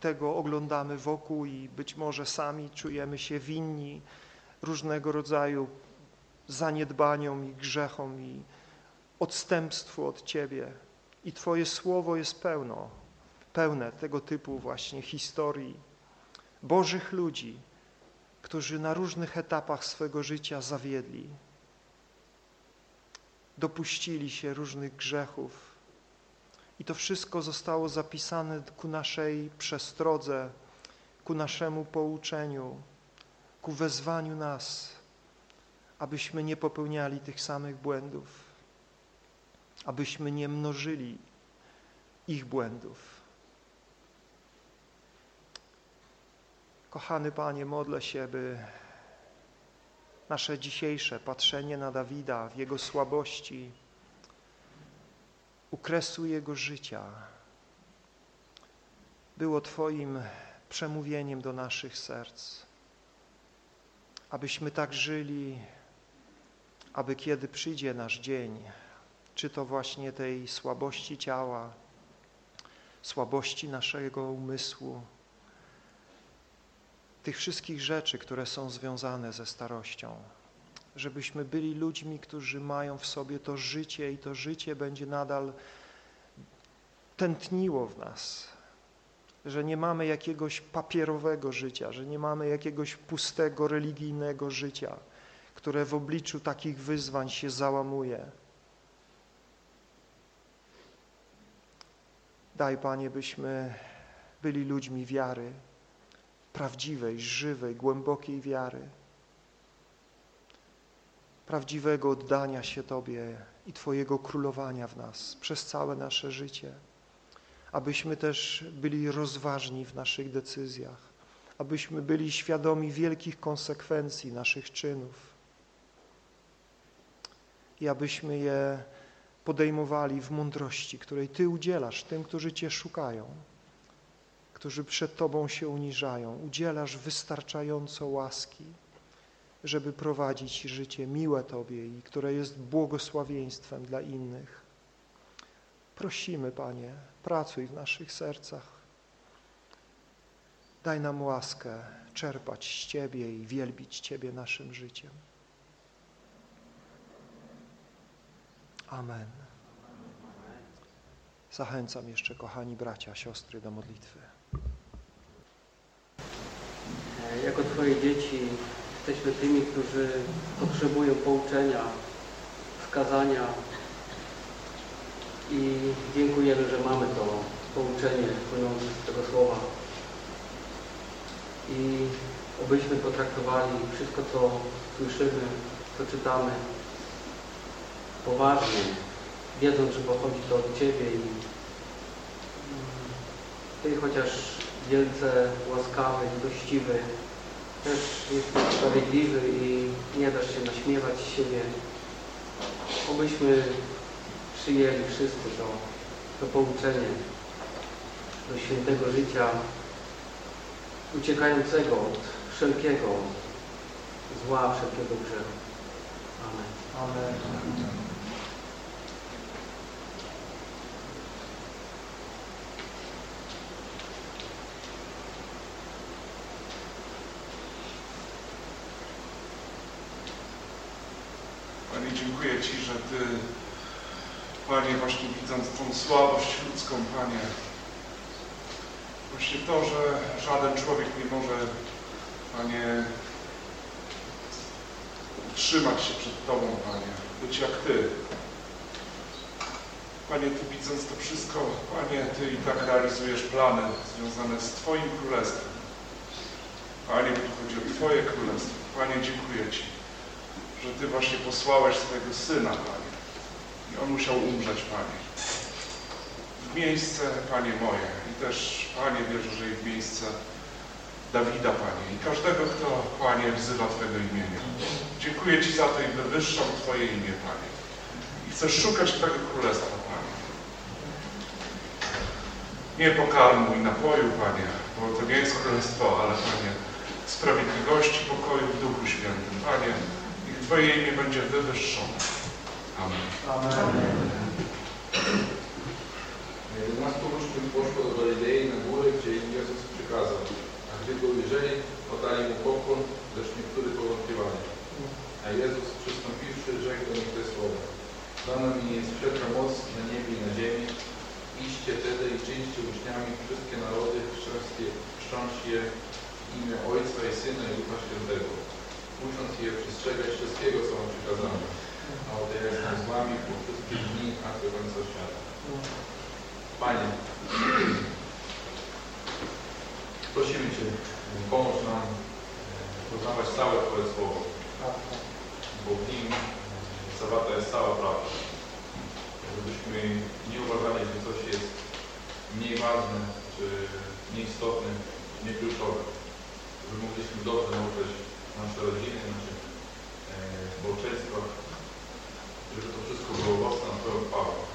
tego oglądamy wokół i być może sami czujemy się winni różnego rodzaju zaniedbaniom i grzechom i odstępstwu od Ciebie. I Twoje Słowo jest pełno, pełne tego typu właśnie historii Bożych ludzi, którzy na różnych etapach swego życia zawiedli, dopuścili się różnych grzechów, i to wszystko zostało zapisane ku naszej przestrodze, ku naszemu pouczeniu, ku wezwaniu nas, abyśmy nie popełniali tych samych błędów, abyśmy nie mnożyli ich błędów. Kochany Panie, modlę się, by nasze dzisiejsze patrzenie na Dawida w jego słabości, u kresu Jego życia było Twoim przemówieniem do naszych serc, abyśmy tak żyli, aby kiedy przyjdzie nasz dzień, czy to właśnie tej słabości ciała, słabości naszego umysłu, tych wszystkich rzeczy, które są związane ze starością, żebyśmy byli ludźmi, którzy mają w sobie to życie i to życie będzie nadal tętniło w nas, że nie mamy jakiegoś papierowego życia, że nie mamy jakiegoś pustego, religijnego życia, które w obliczu takich wyzwań się załamuje. Daj, Panie, byśmy byli ludźmi wiary, prawdziwej, żywej, głębokiej wiary prawdziwego oddania się Tobie i Twojego królowania w nas przez całe nasze życie. Abyśmy też byli rozważni w naszych decyzjach, abyśmy byli świadomi wielkich konsekwencji naszych czynów i abyśmy je podejmowali w mądrości, której Ty udzielasz tym, którzy Cię szukają, którzy przed Tobą się uniżają. Udzielasz wystarczająco łaski, żeby prowadzić życie miłe Tobie i które jest błogosławieństwem dla innych. Prosimy, Panie, pracuj w naszych sercach. Daj nam łaskę czerpać z Ciebie i wielbić Ciebie naszym życiem. Amen. Zachęcam jeszcze, kochani bracia, siostry, do modlitwy. E, Jako Twoje dzieci jesteśmy tymi, którzy potrzebują pouczenia, wskazania i dziękujemy, że mamy to pouczenie płynące z tego słowa. I obyśmy potraktowali wszystko, co słyszymy, co czytamy, poważnie, wiedząc, że pochodzi to od Ciebie i Ty chociaż wielce łaskawy i też jesteś sprawiedliwy i nie dasz się naśmiewać siebie. Obyśmy przyjęli wszyscy to, to pouczenie do świętego życia, uciekającego od wszelkiego zła, wszelkiego grzechu. Amen. Amen. Panie, dziękuję Ci, że Ty, Panie, właśnie widząc tą słabość ludzką, Panie, właśnie to, że żaden człowiek nie może, Panie, utrzymać się przed Tobą, Panie, być jak Ty. Panie, Ty widząc to wszystko, Panie, Ty i tak realizujesz plany związane z Twoim Królestwem. Panie, tu chodzi o Twoje Królestwo. Panie, dziękuję Ci że Ty właśnie posłałeś swojego Syna, Panie. I On musiał umrzeć, Panie. W miejsce, Panie moje. I też, Panie, wierzę, że i w miejsce Dawida, Panie. I każdego, kto, Panie, wzywa Twojego imienia. Dziękuję Ci za to i wywyższam Twoje imię, Panie. I chcę szukać Twojego Królestwa, Panie. Nie pokarmu i napoju, Panie, bo to nie jest Królestwo, ale, Panie, sprawiedliwości, pokoju w Duchu Świętym. Panie, Twoje imię będzie wywyższone. Amen. Jedenastu uczniów poszło do Galilei na górę, gdzie im Jezus przykazał. A gdy go ujrzeli, podali mu pokłon, lecz niektórzy powątpiewali. A Jezus przystąpiwszy, rzekł do nich te słowa. Dana mi jest wszelka moc na niebie i na ziemi. Idźcie tedy i czyńcie uczniami wszystkie narody, chrząść je imię Ojca i Syna i Ducha Świętego, ucząc je przestrzegać wszystkiego, co wam przykazano. A oto ja jestem z wami po wszystkie dni, aż do końca świata. Panie, prosimy Cię, pomóż nam e, poznawać całe Twoje Słowo, bo w nim e, zawarta jest cała prawda. Żebyśmy nie uważali, że coś jest mniej ważne, czy nieistotne, niekluczowe. Żeby mogliśmy dobrze nauczyć nasze rodziny, nasze e, żeby to wszystko było owocne na Twoją.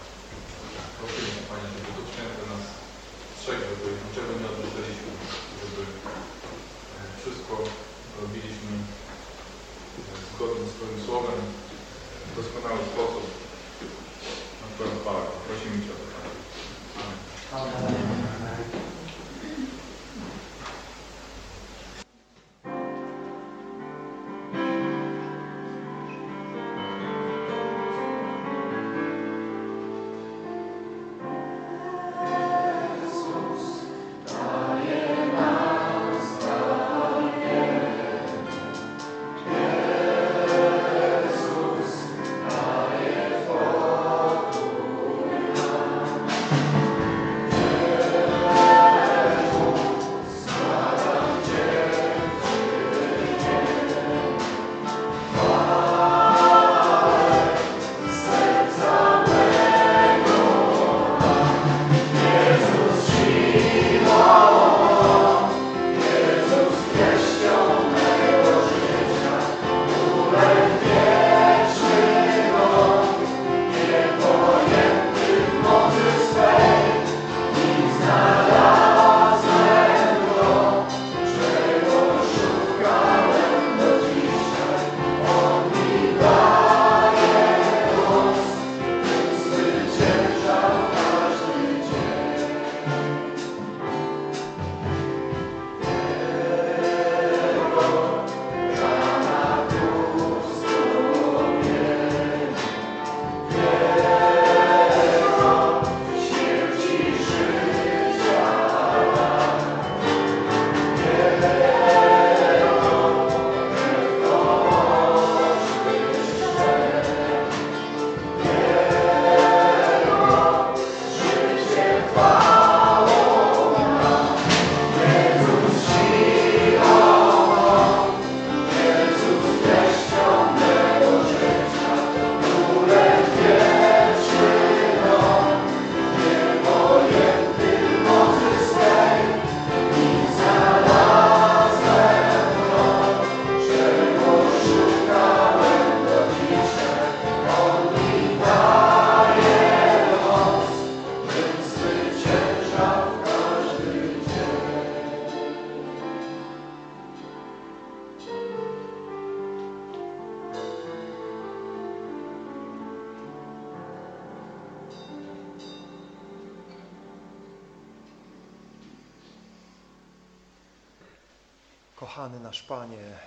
Panie,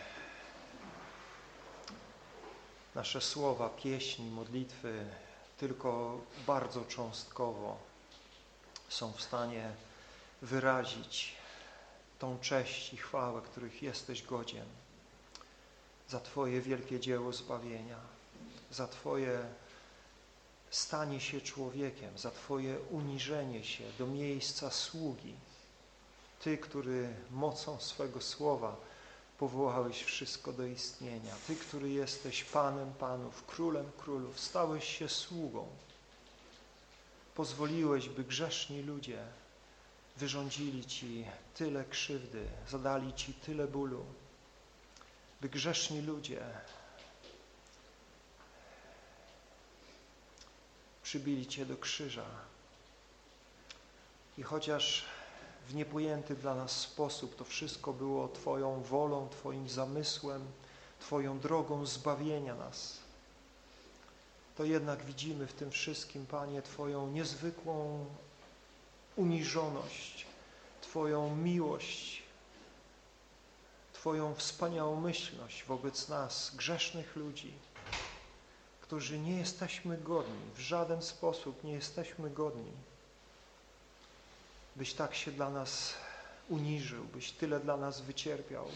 nasze słowa, pieśni, modlitwy tylko bardzo cząstkowo są w stanie wyrazić tą cześć i chwałę, których jesteś godzien za Twoje wielkie dzieło zbawienia, za Twoje stanie się człowiekiem, za Twoje uniżenie się do miejsca sługi. Ty, który mocą swego słowa powołałeś wszystko do istnienia. Ty, który jesteś Panem Panów, Królem Królów, stałeś się sługą. Pozwoliłeś, by grzeszni ludzie wyrządzili Ci tyle krzywdy, zadali Ci tyle bólu, by grzeszni ludzie przybili Cię do krzyża. I chociaż w niepojęty dla nas sposób. To wszystko było Twoją wolą, Twoim zamysłem, Twoją drogą zbawienia nas, to jednak widzimy w tym wszystkim, Panie, Twoją niezwykłą uniżoność, Twoją miłość, Twoją wspaniałomyślność wobec nas, grzesznych ludzi, którzy nie jesteśmy godni, w żaden sposób nie jesteśmy godni, byś tak się dla nas uniżył, byś tyle dla nas wycierpiał,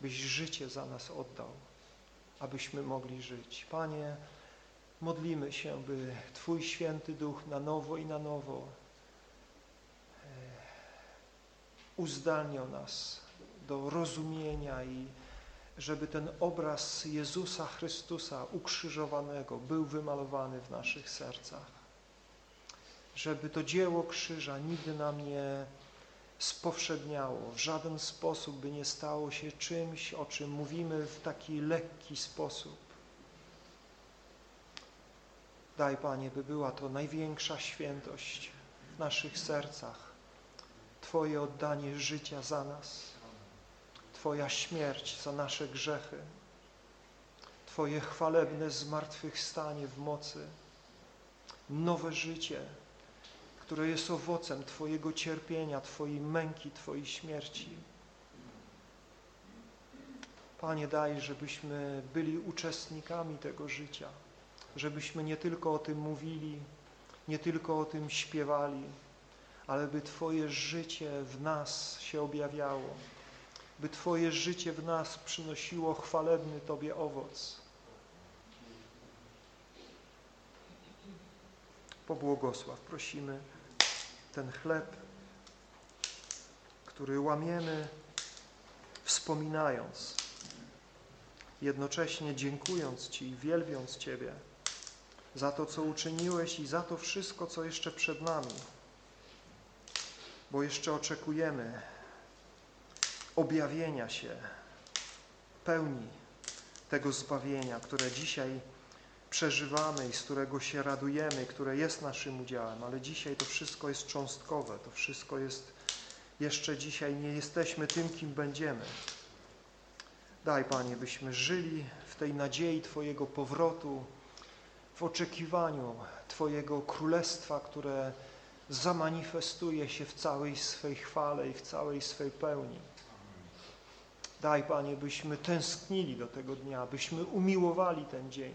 byś życie za nas oddał, abyśmy mogli żyć. Panie, modlimy się, by Twój Święty Duch na nowo i na nowo e, uzdalniał nas do rozumienia i żeby ten obraz Jezusa Chrystusa ukrzyżowanego był wymalowany w naszych sercach. Żeby to dzieło krzyża nigdy nam nie spowszedniało, w żaden sposób by nie stało się czymś, o czym mówimy w taki lekki sposób. Daj, Panie, by była to największa świętość w naszych sercach, Twoje oddanie życia za nas, Twoja śmierć za nasze grzechy, Twoje chwalebne zmartwychwstanie w mocy, nowe życie, które jest owocem Twojego cierpienia, Twojej męki, Twojej śmierci. Panie, daj, żebyśmy byli uczestnikami tego życia, żebyśmy nie tylko o tym mówili, nie tylko o tym śpiewali, ale by Twoje życie w nas się objawiało, by Twoje życie w nas przynosiło chwalebny Tobie owoc. Pobłogosław, prosimy, ten chleb, który łamiemy, wspominając, jednocześnie dziękując Ci i wielbiąc Ciebie za to, co uczyniłeś i za to wszystko, co jeszcze przed nami, bo jeszcze oczekujemy objawienia się, pełni tego zbawienia, które dzisiaj przeżywamy i z którego się radujemy, które jest naszym udziałem, ale dzisiaj to wszystko jest cząstkowe, to wszystko jest, jeszcze dzisiaj nie jesteśmy tym, kim będziemy. Daj, Panie, byśmy żyli w tej nadziei Twojego powrotu, w oczekiwaniu Twojego Królestwa, które zamanifestuje się w całej swej chwale i w całej swej pełni. Daj, Panie, byśmy tęsknili do tego dnia, byśmy umiłowali ten dzień,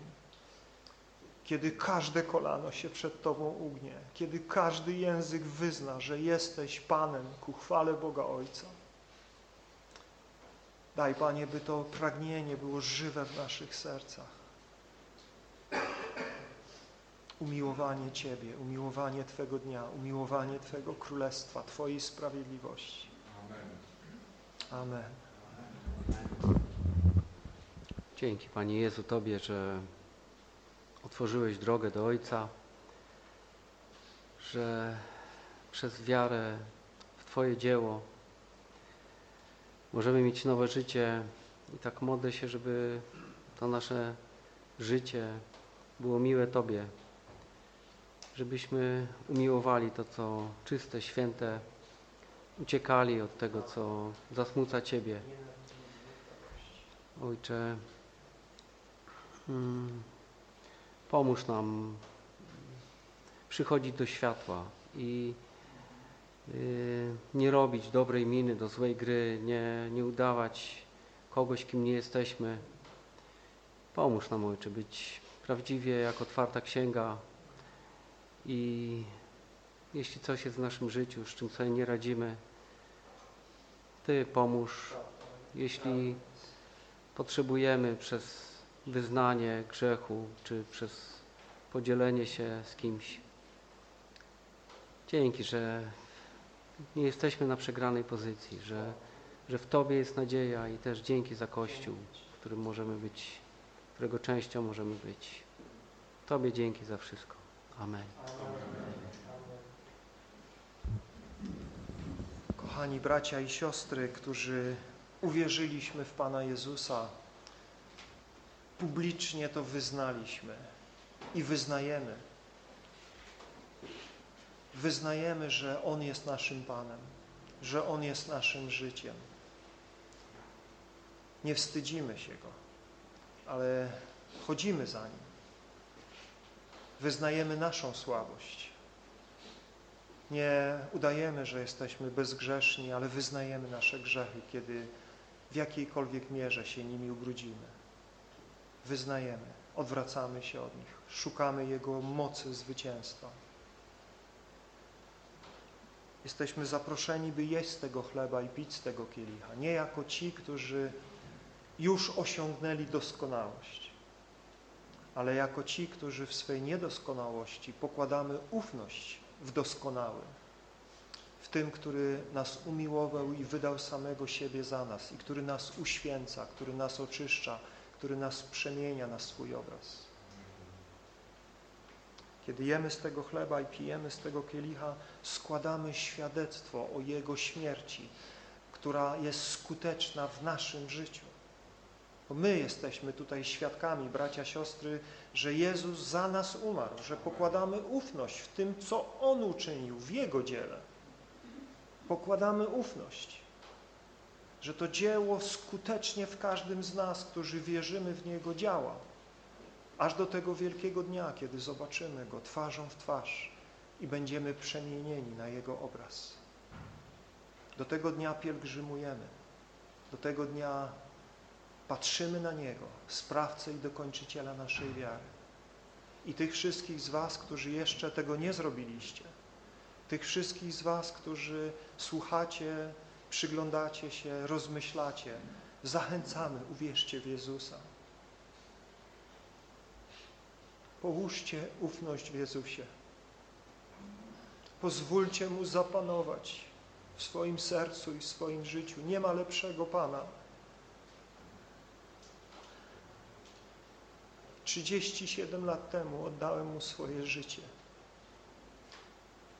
kiedy każde kolano się przed Tobą ugnie, kiedy każdy język wyzna, że jesteś Panem ku chwale Boga Ojca. Daj, Panie, by to pragnienie było żywe w naszych sercach. Umiłowanie Ciebie, umiłowanie Twego dnia, umiłowanie Twego Królestwa, Twojej sprawiedliwości. Amen. Dzięki Panie Jezu Tobie, że otworzyłeś drogę do Ojca, że przez wiarę w Twoje dzieło możemy mieć nowe życie i tak modlę się, żeby to nasze życie było miłe Tobie, żebyśmy umiłowali to, co czyste, święte, uciekali od tego, co zasmuca Ciebie. Ojcze, mm, pomóż nam przychodzić do światła i yy, nie robić dobrej miny do złej gry, nie, nie udawać kogoś, kim nie jesteśmy. Pomóż nam, Ojcze, być prawdziwie jak otwarta księga i jeśli coś jest w naszym życiu, z czym sobie nie radzimy, Ty pomóż. Jeśli potrzebujemy przez wyznanie grzechu, czy przez podzielenie się z kimś. Dzięki, że nie jesteśmy na przegranej pozycji, że, że w Tobie jest nadzieja i też dzięki za Kościół, którym możemy być, którego częścią możemy być. Tobie dzięki za wszystko. Amen. Kochani bracia i siostry, którzy uwierzyliśmy w Pana Jezusa, publicznie to wyznaliśmy i wyznajemy. Wyznajemy, że On jest naszym Panem, że On jest naszym życiem. Nie wstydzimy się Go, ale chodzimy za Nim. Wyznajemy naszą słabość. Nie udajemy, że jesteśmy bezgrzeszni, ale wyznajemy nasze grzechy, kiedy w jakiejkolwiek mierze się nimi ubrudzimy. Wyznajemy, odwracamy się od nich, szukamy Jego mocy zwycięstwa. Jesteśmy zaproszeni, by jeść z tego chleba i pić z tego kielicha, nie jako ci, którzy już osiągnęli doskonałość, ale jako ci, którzy w swej niedoskonałości pokładamy ufność w doskonałym, w tym, który nas umiłował i wydał samego siebie za nas i który nas uświęca, który nas oczyszcza, który nas przemienia na swój obraz. Kiedy jemy z tego chleba i pijemy z tego kielicha, składamy świadectwo o Jego śmierci, która jest skuteczna w naszym życiu. Bo my jesteśmy tutaj świadkami, bracia, siostry, że Jezus za nas umarł, że pokładamy ufność w tym, co On uczynił w Jego dziele. Pokładamy ufność, że to dzieło skutecznie w każdym z nas, którzy wierzymy w Niego, działa. Aż do tego wielkiego dnia, kiedy zobaczymy Go twarzą w twarz i będziemy przemienieni na Jego obraz. Do tego dnia pielgrzymujemy. Do tego dnia patrzymy na Niego, sprawcę i dokończyciela naszej wiary. I tych wszystkich z Was, którzy jeszcze tego nie zrobiliście, tych wszystkich z Was, którzy słuchacie, przyglądacie się, rozmyślacie, zachęcamy, uwierzcie w Jezusa. Połóżcie ufność w Jezusie. Pozwólcie Mu zapanować w swoim sercu i w swoim życiu. Nie ma lepszego Pana. 37 lat temu oddałem Mu swoje życie.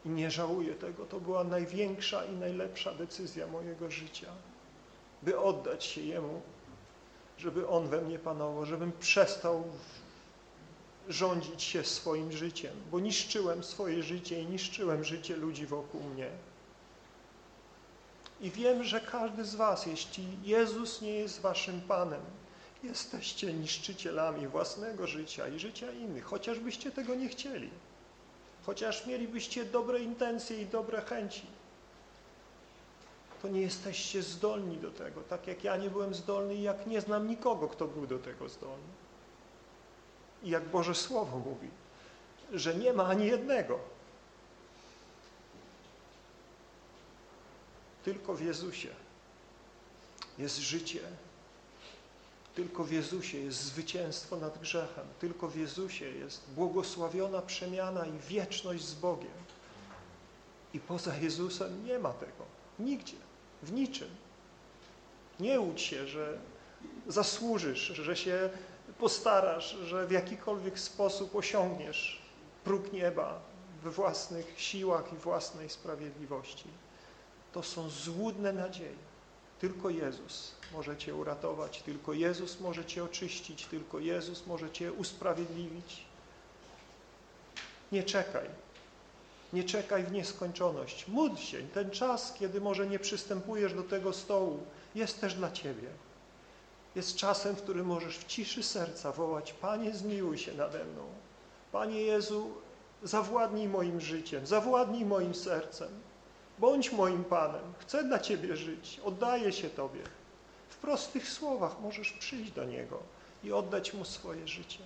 Nie żałuję tego. To była największa i najlepsza decyzja mojego życia. By oddać się Jemu, żeby On we mnie panował, żebym przestał rządzić się swoim życiem, bo niszczyłem swoje życie i niszczyłem życie ludzi wokół mnie. I wiem, że każdy z was, jeśli Jezus nie jest waszym Panem, jesteście niszczycielami własnego życia i życia innych, chociażbyście tego nie chcieli, chociaż mielibyście dobre intencje i dobre chęci, to nie jesteście zdolni do tego, tak jak ja nie byłem zdolny i jak nie znam nikogo, kto był do tego zdolny. I jak Boże Słowo mówi, że nie ma ani jednego. Tylko w Jezusie jest życie. Tylko w Jezusie jest zwycięstwo nad grzechem. Tylko w Jezusie jest błogosławiona przemiana i wieczność z Bogiem. I poza Jezusem nie ma tego. Nigdzie. W niczym. Nie łudź się, że zasłużysz, że się postarasz, że w jakikolwiek sposób osiągniesz próg nieba we własnych siłach i własnej sprawiedliwości. To są złudne nadzieje. Tylko Jezus może Cię uratować, tylko Jezus może Cię oczyścić, tylko Jezus może Cię usprawiedliwić. Nie czekaj. Nie czekaj w nieskończoność. Módl się. Ten czas, kiedy może nie przystępujesz do tego stołu, jest też dla Ciebie. Jest czasem, w którym możesz w ciszy serca wołać Panie, zmiłuj się nade mną. Panie Jezu, zawładnij moim życiem, zawładnij moim sercem. Bądź moim Panem, chcę dla Ciebie żyć, oddaję się Tobie. W prostych słowach możesz przyjść do Niego i oddać Mu swoje życie.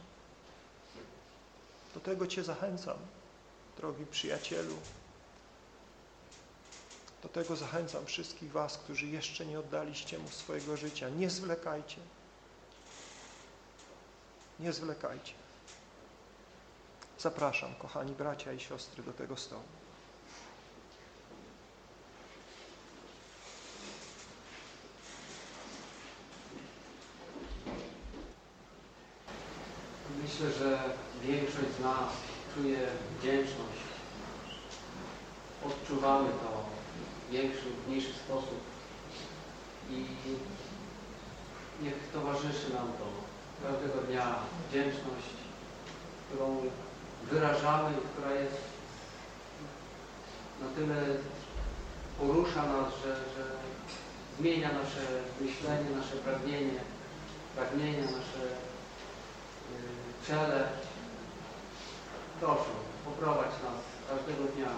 Do tego Cię zachęcam, drogi przyjacielu. Do tego zachęcam wszystkich Was, którzy jeszcze nie oddaliście Mu swojego życia. Nie zwlekajcie. Nie zwlekajcie. Zapraszam, kochani bracia i siostry, do tego stołu. Myślę, że większość z nas czuje wdzięczność. Odczuwamy to w większy lub mniejszy sposób i niech towarzyszy nam to każdego dnia wdzięczność, którą wyrażamy i która jest na tyle porusza nas, że, że zmienia nasze myślenie, nasze pragnienie, pragnienia, nasze y, cele. Proszę, poprowadź nas każdego dnia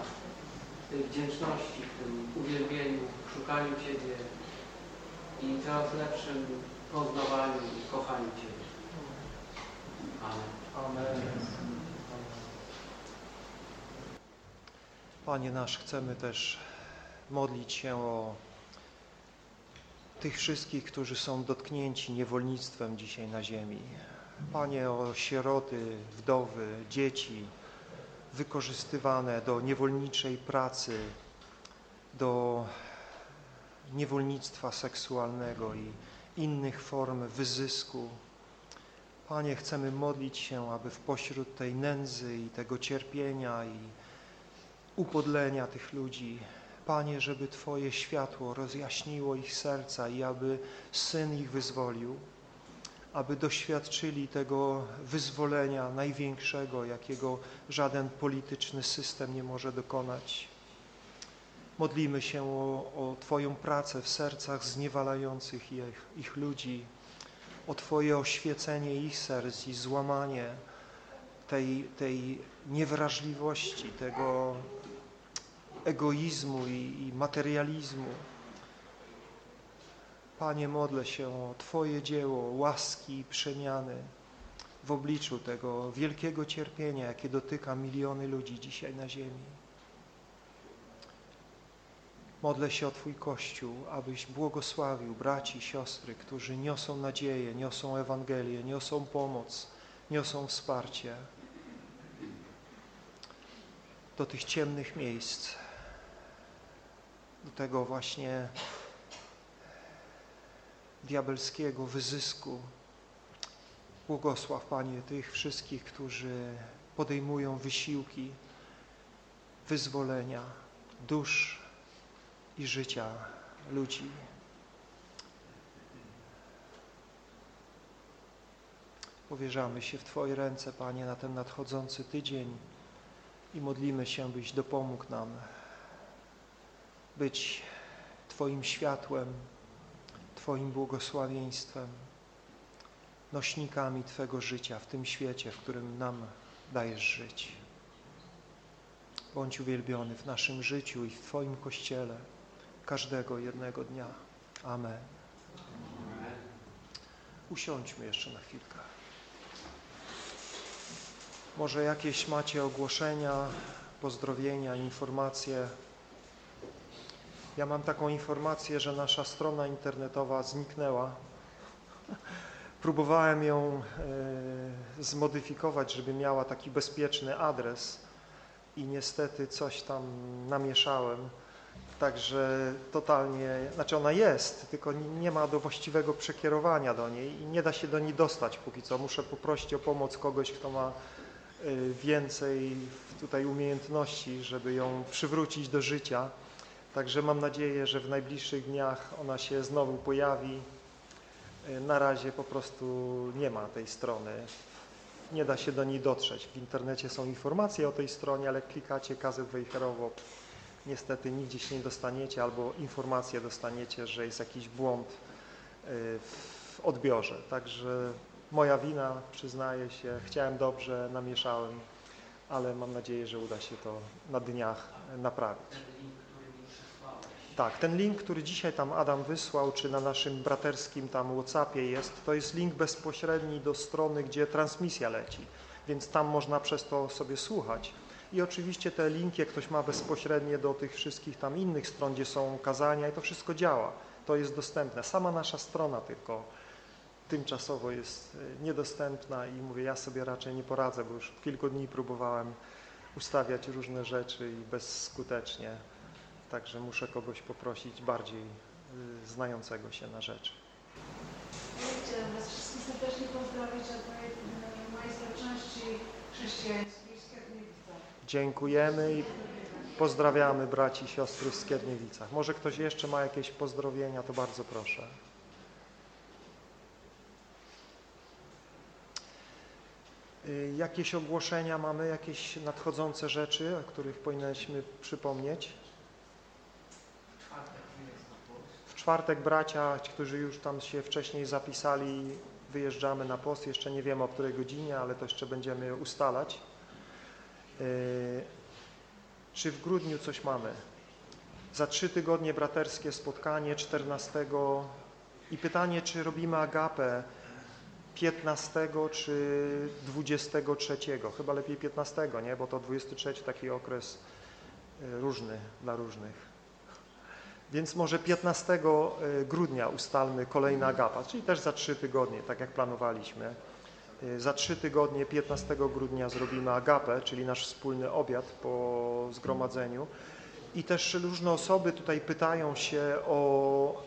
w tej wdzięczności, w tym uwielbieniu, w szukaniu Ciebie i coraz lepszym poznawaniu i kochaniu Ciebie. Amen. Amen. Panie nasz, chcemy też modlić się o tych wszystkich, którzy są dotknięci niewolnictwem dzisiaj na ziemi. Panie, o sieroty, wdowy, dzieci wykorzystywane do niewolniczej pracy, do niewolnictwa seksualnego i innych form wyzysku. Panie, chcemy modlić się, aby w pośród tej nędzy i tego cierpienia i upodlenia tych ludzi, Panie, żeby Twoje światło rozjaśniło ich serca i aby Syn ich wyzwolił, aby doświadczyli tego wyzwolenia największego, jakiego żaden polityczny system nie może dokonać. Modlimy się o, o Twoją pracę w sercach zniewalających ich, ich ludzi, o Twoje oświecenie ich serc i złamanie tej, tej niewrażliwości, tego egoizmu i, i materializmu. Panie, modlę się o Twoje dzieło łaski i przemiany w obliczu tego wielkiego cierpienia, jakie dotyka miliony ludzi dzisiaj na ziemi. Modlę się o Twój Kościół, abyś błogosławił braci i siostry, którzy niosą nadzieję, niosą Ewangelię, niosą pomoc, niosą wsparcie do tych ciemnych miejsc, do tego właśnie diabelskiego wyzysku. Błogosław, Panie, tych wszystkich, którzy podejmują wysiłki wyzwolenia dusz i życia ludzi. Powierzamy się w Twoje ręce, Panie, na ten nadchodzący tydzień i modlimy się, byś dopomógł nam być Twoim światłem, Twoim błogosławieństwem, nośnikami Twego życia w tym świecie, w którym nam dajesz żyć. Bądź uwielbiony w naszym życiu i w Twoim Kościele każdego jednego dnia. Amen. Usiądźmy jeszcze na chwilkę. Może jakieś macie ogłoszenia, pozdrowienia, informacje? Ja mam taką informację, że nasza strona internetowa zniknęła. Próbowałem ją e, zmodyfikować, żeby miała taki bezpieczny adres i niestety coś tam namieszałem. Także totalnie, znaczy ona jest, tylko nie ma do właściwego przekierowania do niej i nie da się do niej dostać póki co. Muszę poprosić o pomoc kogoś, kto ma y, więcej tutaj umiejętności, żeby ją przywrócić do życia. Także mam nadzieję, że w najbliższych dniach ona się znowu pojawi. Y, Na razie po prostu nie ma tej strony. Nie da się do niej dotrzeć. W internecie są informacje o tej stronie, ale klikacie Kazet Wejherowo, niestety nigdzie się nie dostaniecie albo informację dostaniecie, że jest jakiś błąd y, w odbiorze. Także moja wina, przyznaję się, chciałem dobrze, namieszałem, ale mam nadzieję, że uda się to na dniach naprawić. Ten link, który mi Tak, ten link, który dzisiaj tam Adam wysłał, czy na naszym braterskim tam Whatsappie jest, to jest link bezpośredni do strony, gdzie transmisja leci, więc tam można przez to sobie słuchać. I oczywiście te linki, jak ktoś ma bezpośrednie do tych wszystkich tam innych stron, gdzie są kazania i to wszystko działa. To jest dostępne. Sama nasza strona tylko tymczasowo jest e, niedostępna i mówię, ja sobie raczej nie poradzę, bo już kilku dni próbowałem ustawiać różne rzeczy i bezskutecznie. Także muszę kogoś poprosić bardziej y, znającego się na rzeczy. Chciałam Was wszystkich serdecznie pozdrowić od mojej, mojej społeczności chrześcijańskiej w Skierniewicach. Dziękujemy i pozdrawiamy braci i siostry w Skierniewicach. Może ktoś jeszcze ma jakieś pozdrowienia, to bardzo proszę. Y, Jakieś ogłoszenia mamy, jakieś nadchodzące rzeczy, o których powinniśmy przypomnieć? W czwartek bracia, którzy już tam się wcześniej zapisali, wyjeżdżamy na post. Jeszcze nie wiemy o której godzinie, ale to jeszcze będziemy ustalać. Y, Czy w grudniu coś mamy? Za trzy tygodnie braterskie spotkanie 14 i pytanie, czy robimy agapę 15 czy 23. Chyba lepiej 15, nie? Bo to 23 taki okres y, różny dla różnych. Więc może 15 y, grudnia ustalmy kolejna agapa, czyli też za trzy tygodnie, tak jak planowaliśmy. Y, Za trzy tygodnie, 15 grudnia zrobimy agapę, czyli nasz wspólny obiad po zgromadzeniu. I też różne osoby tutaj pytają się o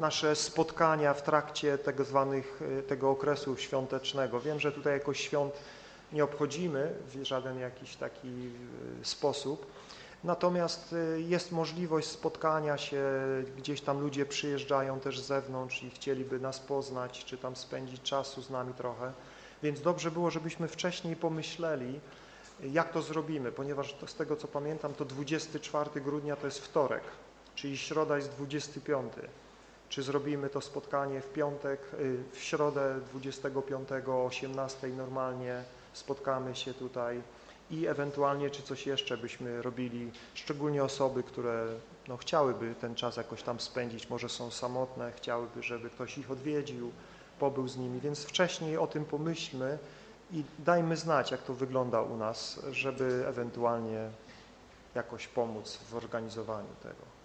nasze spotkania w trakcie tego zwanych, y, tego okresu świątecznego. Wiem, że tutaj jakoś świąt nie obchodzimy w żaden jakiś taki sposób. Natomiast y, jest możliwość spotkania się, gdzieś tam ludzie przyjeżdżają też z zewnątrz i chcieliby nas poznać, czy tam spędzić czasu z nami trochę. Więc dobrze było, żebyśmy wcześniej pomyśleli, jak to zrobimy, ponieważ to, z tego co pamiętam, to 24 grudnia to jest wtorek, czyli środa jest 25. Czy zrobimy to spotkanie w piątek, y, w środę 25 o 18 normalnie spotkamy się tutaj i ewentualnie czy coś jeszcze byśmy robili, szczególnie osoby, które no, chciałyby ten czas jakoś tam spędzić, może są samotne, chciałyby, żeby ktoś ich odwiedził, pobył z nimi, więc wcześniej o tym pomyślmy i dajmy znać, jak to wygląda u nas, żeby ewentualnie jakoś pomóc w organizowaniu tego.